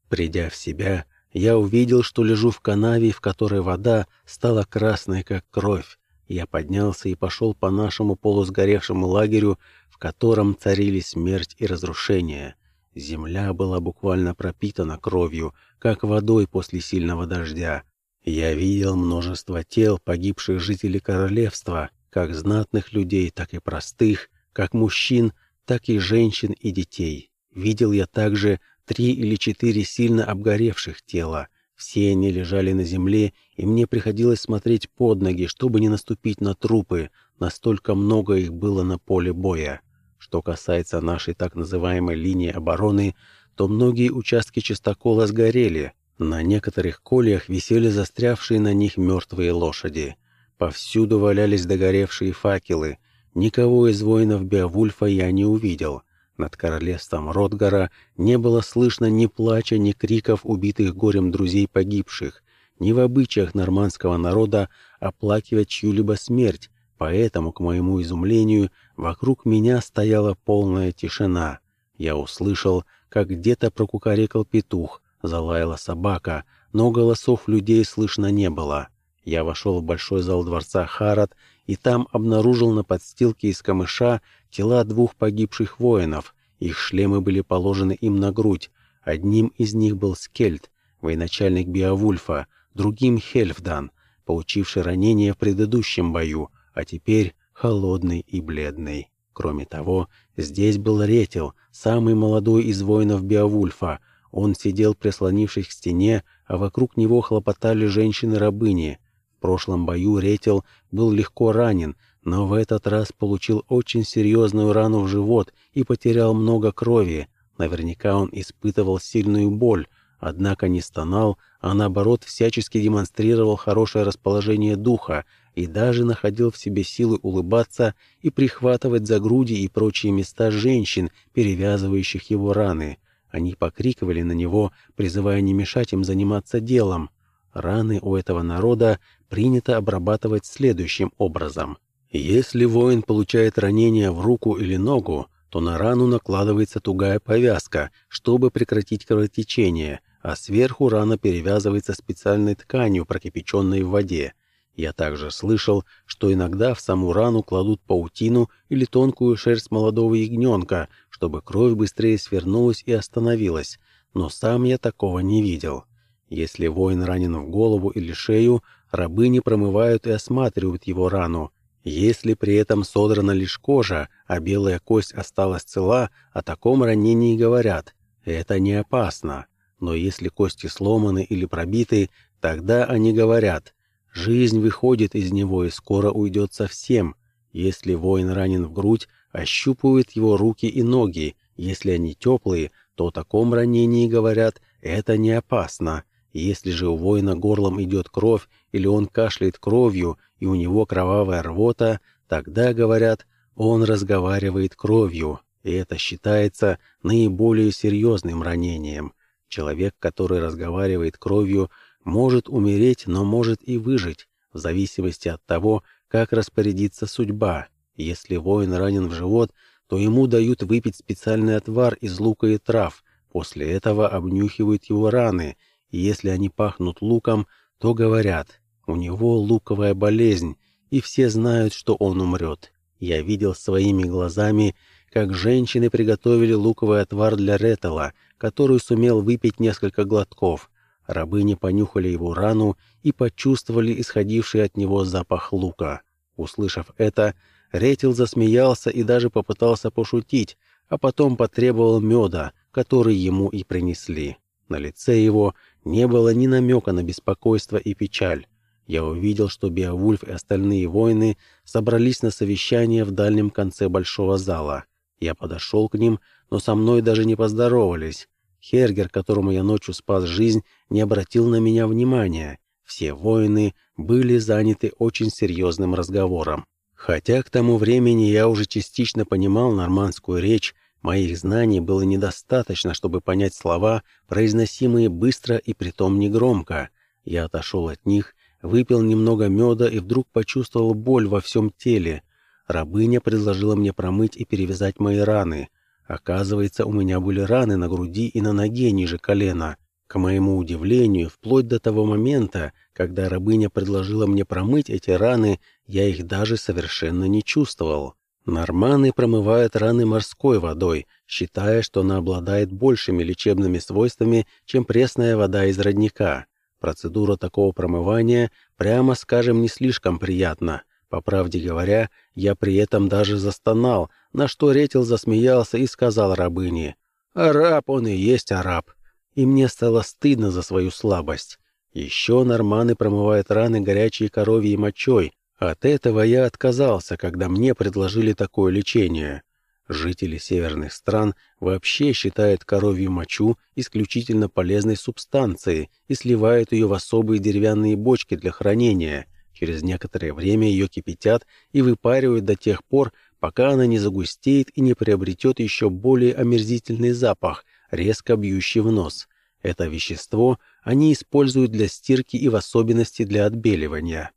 Speaker 1: Придя в себя, я увидел, что лежу в канаве, в которой вода стала красной, как кровь. Я поднялся и пошел по нашему полусгоревшему лагерю, котором царили смерть и разрушение. Земля была буквально пропитана кровью, как водой после сильного дождя. Я видел множество тел погибших жителей королевства, как знатных людей, так и простых, как мужчин, так и женщин и детей. Видел я также три или четыре сильно обгоревших тела. Все они лежали на земле, и мне приходилось смотреть под ноги, чтобы не наступить на трупы, настолько много их было на поле боя. Что касается нашей так называемой линии обороны, то многие участки чистокола сгорели. На некоторых колях висели застрявшие на них мертвые лошади. Повсюду валялись догоревшие факелы — Никого из воинов Беовульфа я не увидел. Над королевством Ротгара не было слышно ни плача, ни криков убитых горем друзей погибших, ни в обычаях нормандского народа оплакивать чью-либо смерть, поэтому, к моему изумлению, вокруг меня стояла полная тишина. Я услышал, как где-то прокукарекал петух, залаяла собака, но голосов людей слышно не было. Я вошел в большой зал дворца Харат и там обнаружил на подстилке из камыша тела двух погибших воинов. Их шлемы были положены им на грудь. Одним из них был Скельд, военачальник Биовульфа, другим Хельфдан, получивший ранение в предыдущем бою, а теперь холодный и бледный. Кроме того, здесь был Ретил, самый молодой из воинов Биовульфа. Он сидел, прислонившись к стене, а вокруг него хлопотали женщины-рабыни — в прошлом бою Ретел был легко ранен, но в этот раз получил очень серьезную рану в живот и потерял много крови. Наверняка он испытывал сильную боль, однако не стонал, а наоборот всячески демонстрировал хорошее расположение духа и даже находил в себе силы улыбаться и прихватывать за груди и прочие места женщин, перевязывающих его раны. Они покрикивали на него, призывая не мешать им заниматься делом. Раны у этого народа принято обрабатывать следующим образом. Если воин получает ранение в руку или ногу, то на рану накладывается тугая повязка, чтобы прекратить кровотечение, а сверху рана перевязывается специальной тканью, прокипяченной в воде. Я также слышал, что иногда в саму рану кладут паутину или тонкую шерсть молодого ягненка, чтобы кровь быстрее свернулась и остановилась, но сам я такого не видел. Если воин ранен в голову или шею, рабыни промывают и осматривают его рану. Если при этом содрана лишь кожа, а белая кость осталась цела, о таком ранении говорят. Это не опасно. Но если кости сломаны или пробиты, тогда они говорят. Жизнь выходит из него и скоро уйдет совсем. Если воин ранен в грудь, ощупывают его руки и ноги. Если они теплые, то о таком ранении говорят, это не опасно. Если же у воина горлом идет кровь, или он кашляет кровью, и у него кровавая рвота, тогда, говорят, он разговаривает кровью, и это считается наиболее серьезным ранением. Человек, который разговаривает кровью, может умереть, но может и выжить, в зависимости от того, как распорядится судьба. Если воин ранен в живот, то ему дают выпить специальный отвар из лука и трав. После этого обнюхивают его раны, и если они пахнут луком, то говорят, у него луковая болезнь, и все знают, что он умрет. Я видел своими глазами, как женщины приготовили луковый отвар для Ретела, который сумел выпить несколько глотков. Рабыни понюхали его рану и почувствовали исходивший от него запах лука. Услышав это, Ретил засмеялся и даже попытался пошутить, а потом потребовал меда, который ему и принесли. На лице его не было ни намека на беспокойство и печаль. Я увидел, что Беовульф и остальные воины собрались на совещание в дальнем конце большого зала. Я подошел к ним, но со мной даже не поздоровались. Хергер, которому я ночью спас жизнь, не обратил на меня внимания. Все воины были заняты очень серьезным разговором. Хотя к тому времени я уже частично понимал нормандскую речь, моих знаний было недостаточно, чтобы понять слова, произносимые быстро и притом негромко. Я отошел от них, выпил немного меда и вдруг почувствовал боль во всем теле. Рабыня предложила мне промыть и перевязать мои раны. Оказывается, у меня были раны на груди и на ноге ниже колена. К моему удивлению, вплоть до того момента, когда рабыня предложила мне промыть эти раны, я их даже совершенно не чувствовал. Норманы промывают раны морской водой, считая, что она обладает большими лечебными свойствами, чем пресная вода из родника. Процедура такого промывания, прямо скажем, не слишком приятна. По правде говоря, я при этом даже застонал, на что Ретил засмеялся и сказал рабыне, «Араб он и есть араб и мне стало стыдно за свою слабость. Еще норманы промывают раны горячей коровьей мочой. От этого я отказался, когда мне предложили такое лечение. Жители северных стран вообще считают коровью мочу исключительно полезной субстанцией и сливают ее в особые деревянные бочки для хранения. Через некоторое время ее кипятят и выпаривают до тех пор, пока она не загустеет и не приобретет еще более омерзительный запах, резко бьющий в нос. Это вещество они используют для стирки и в особенности для отбеливания.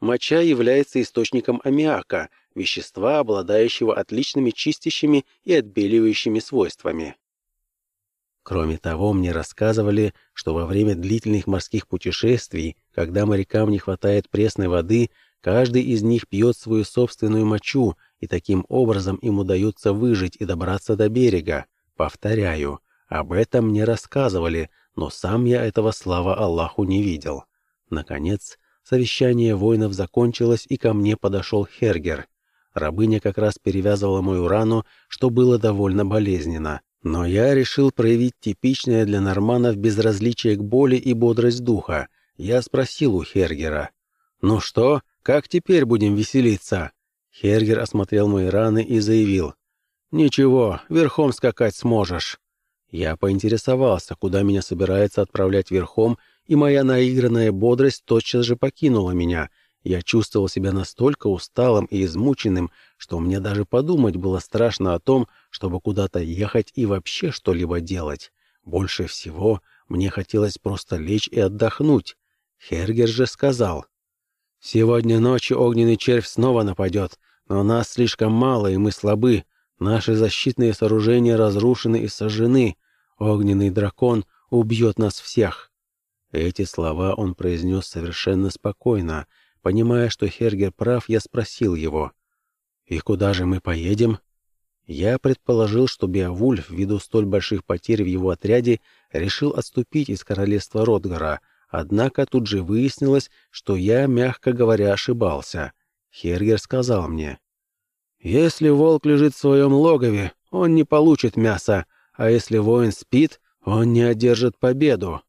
Speaker 1: Моча является источником аммиака, вещества, обладающего отличными чистящими и отбеливающими свойствами. Кроме того, мне рассказывали, что во время длительных морских путешествий, когда морякам не хватает пресной воды, каждый из них пьет свою собственную мочу, и таким образом им удается выжить и добраться до берега. Повторяю, об этом мне рассказывали, но сам я этого, слава Аллаху, не видел. Наконец, совещание воинов закончилось, и ко мне подошел Хергер. Рабыня как раз перевязывала мою рану, что было довольно болезненно. Но я решил проявить типичное для норманов безразличие к боли и бодрость духа. Я спросил у Хергера. «Ну что, как теперь будем веселиться?» Хергер осмотрел мои раны и заявил. «Ничего, верхом скакать сможешь». Я поинтересовался, куда меня собирается отправлять верхом, и моя наигранная бодрость тотчас же покинула меня. Я чувствовал себя настолько усталым и измученным, что мне даже подумать было страшно о том, чтобы куда-то ехать и вообще что-либо делать. Больше всего мне хотелось просто лечь и отдохнуть. Хергер же сказал, «Сегодня ночью огненный червь снова нападет, но нас слишком мало, и мы слабы. Наши защитные сооружения разрушены и сожжены. Огненный дракон убьет нас всех». Эти слова он произнес совершенно спокойно. Понимая, что Хергер прав, я спросил его. «И куда же мы поедем?» Я предположил, что Беовульф, ввиду столь больших потерь в его отряде, решил отступить из королевства Ротгара, однако тут же выяснилось, что я, мягко говоря, ошибался. Хергер сказал мне, «Если волк лежит в своем логове, он не получит мяса, а если воин спит, он не одержит победу.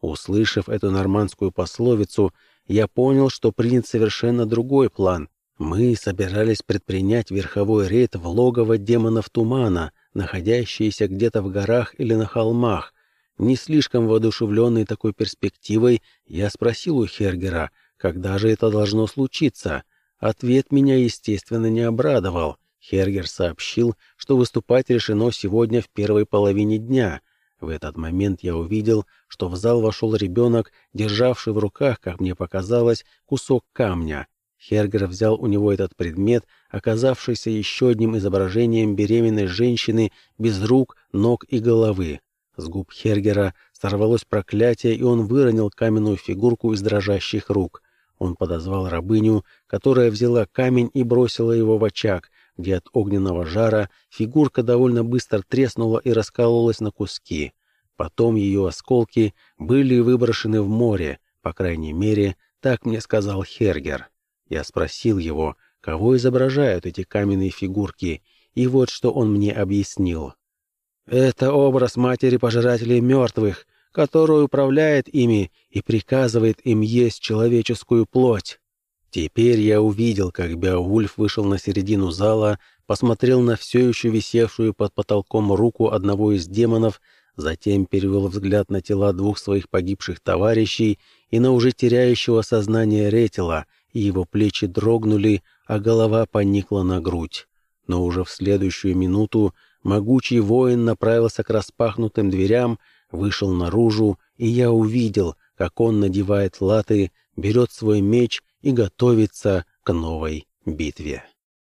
Speaker 1: Услышав эту нормандскую пословицу, я понял, что принят совершенно другой план. Мы собирались предпринять верховой рейд в логово демонов тумана, находящиеся где-то в горах или на холмах. Не слишком воодушевленный такой перспективой, я спросил у Хергера, когда же это должно случиться. Ответ меня, естественно, не обрадовал. Хергер сообщил, что выступать решено сегодня в первой половине дня. В этот момент я увидел, что в зал вошел ребенок, державший в руках, как мне показалось, кусок камня. Хергер взял у него этот предмет, оказавшийся еще одним изображением беременной женщины без рук, ног и головы. С губ Хергера сорвалось проклятие, и он выронил каменную фигурку из дрожащих рук. Он подозвал рабыню, которая взяла камень и бросила его в очаг, где от огненного жара фигурка довольно быстро треснула и раскололась на куски. Потом ее осколки были выброшены в море, по крайней мере, так мне сказал Хергер. Я спросил его, кого изображают эти каменные фигурки, и вот что он мне объяснил. «Это образ матери пожирателей мертвых, которая управляет ими и приказывает им есть человеческую плоть». Теперь я увидел, как Беовульф вышел на середину зала, посмотрел на все еще висевшую под потолком руку одного из демонов, затем перевел взгляд на тела двух своих погибших товарищей и на уже теряющего сознание Ретила, и его плечи дрогнули, а голова поникла на грудь. Но уже в следующую минуту могучий воин направился к распахнутым дверям, вышел наружу, и я увидел, как он надевает латы, берет свой меч и готовится к новой битве.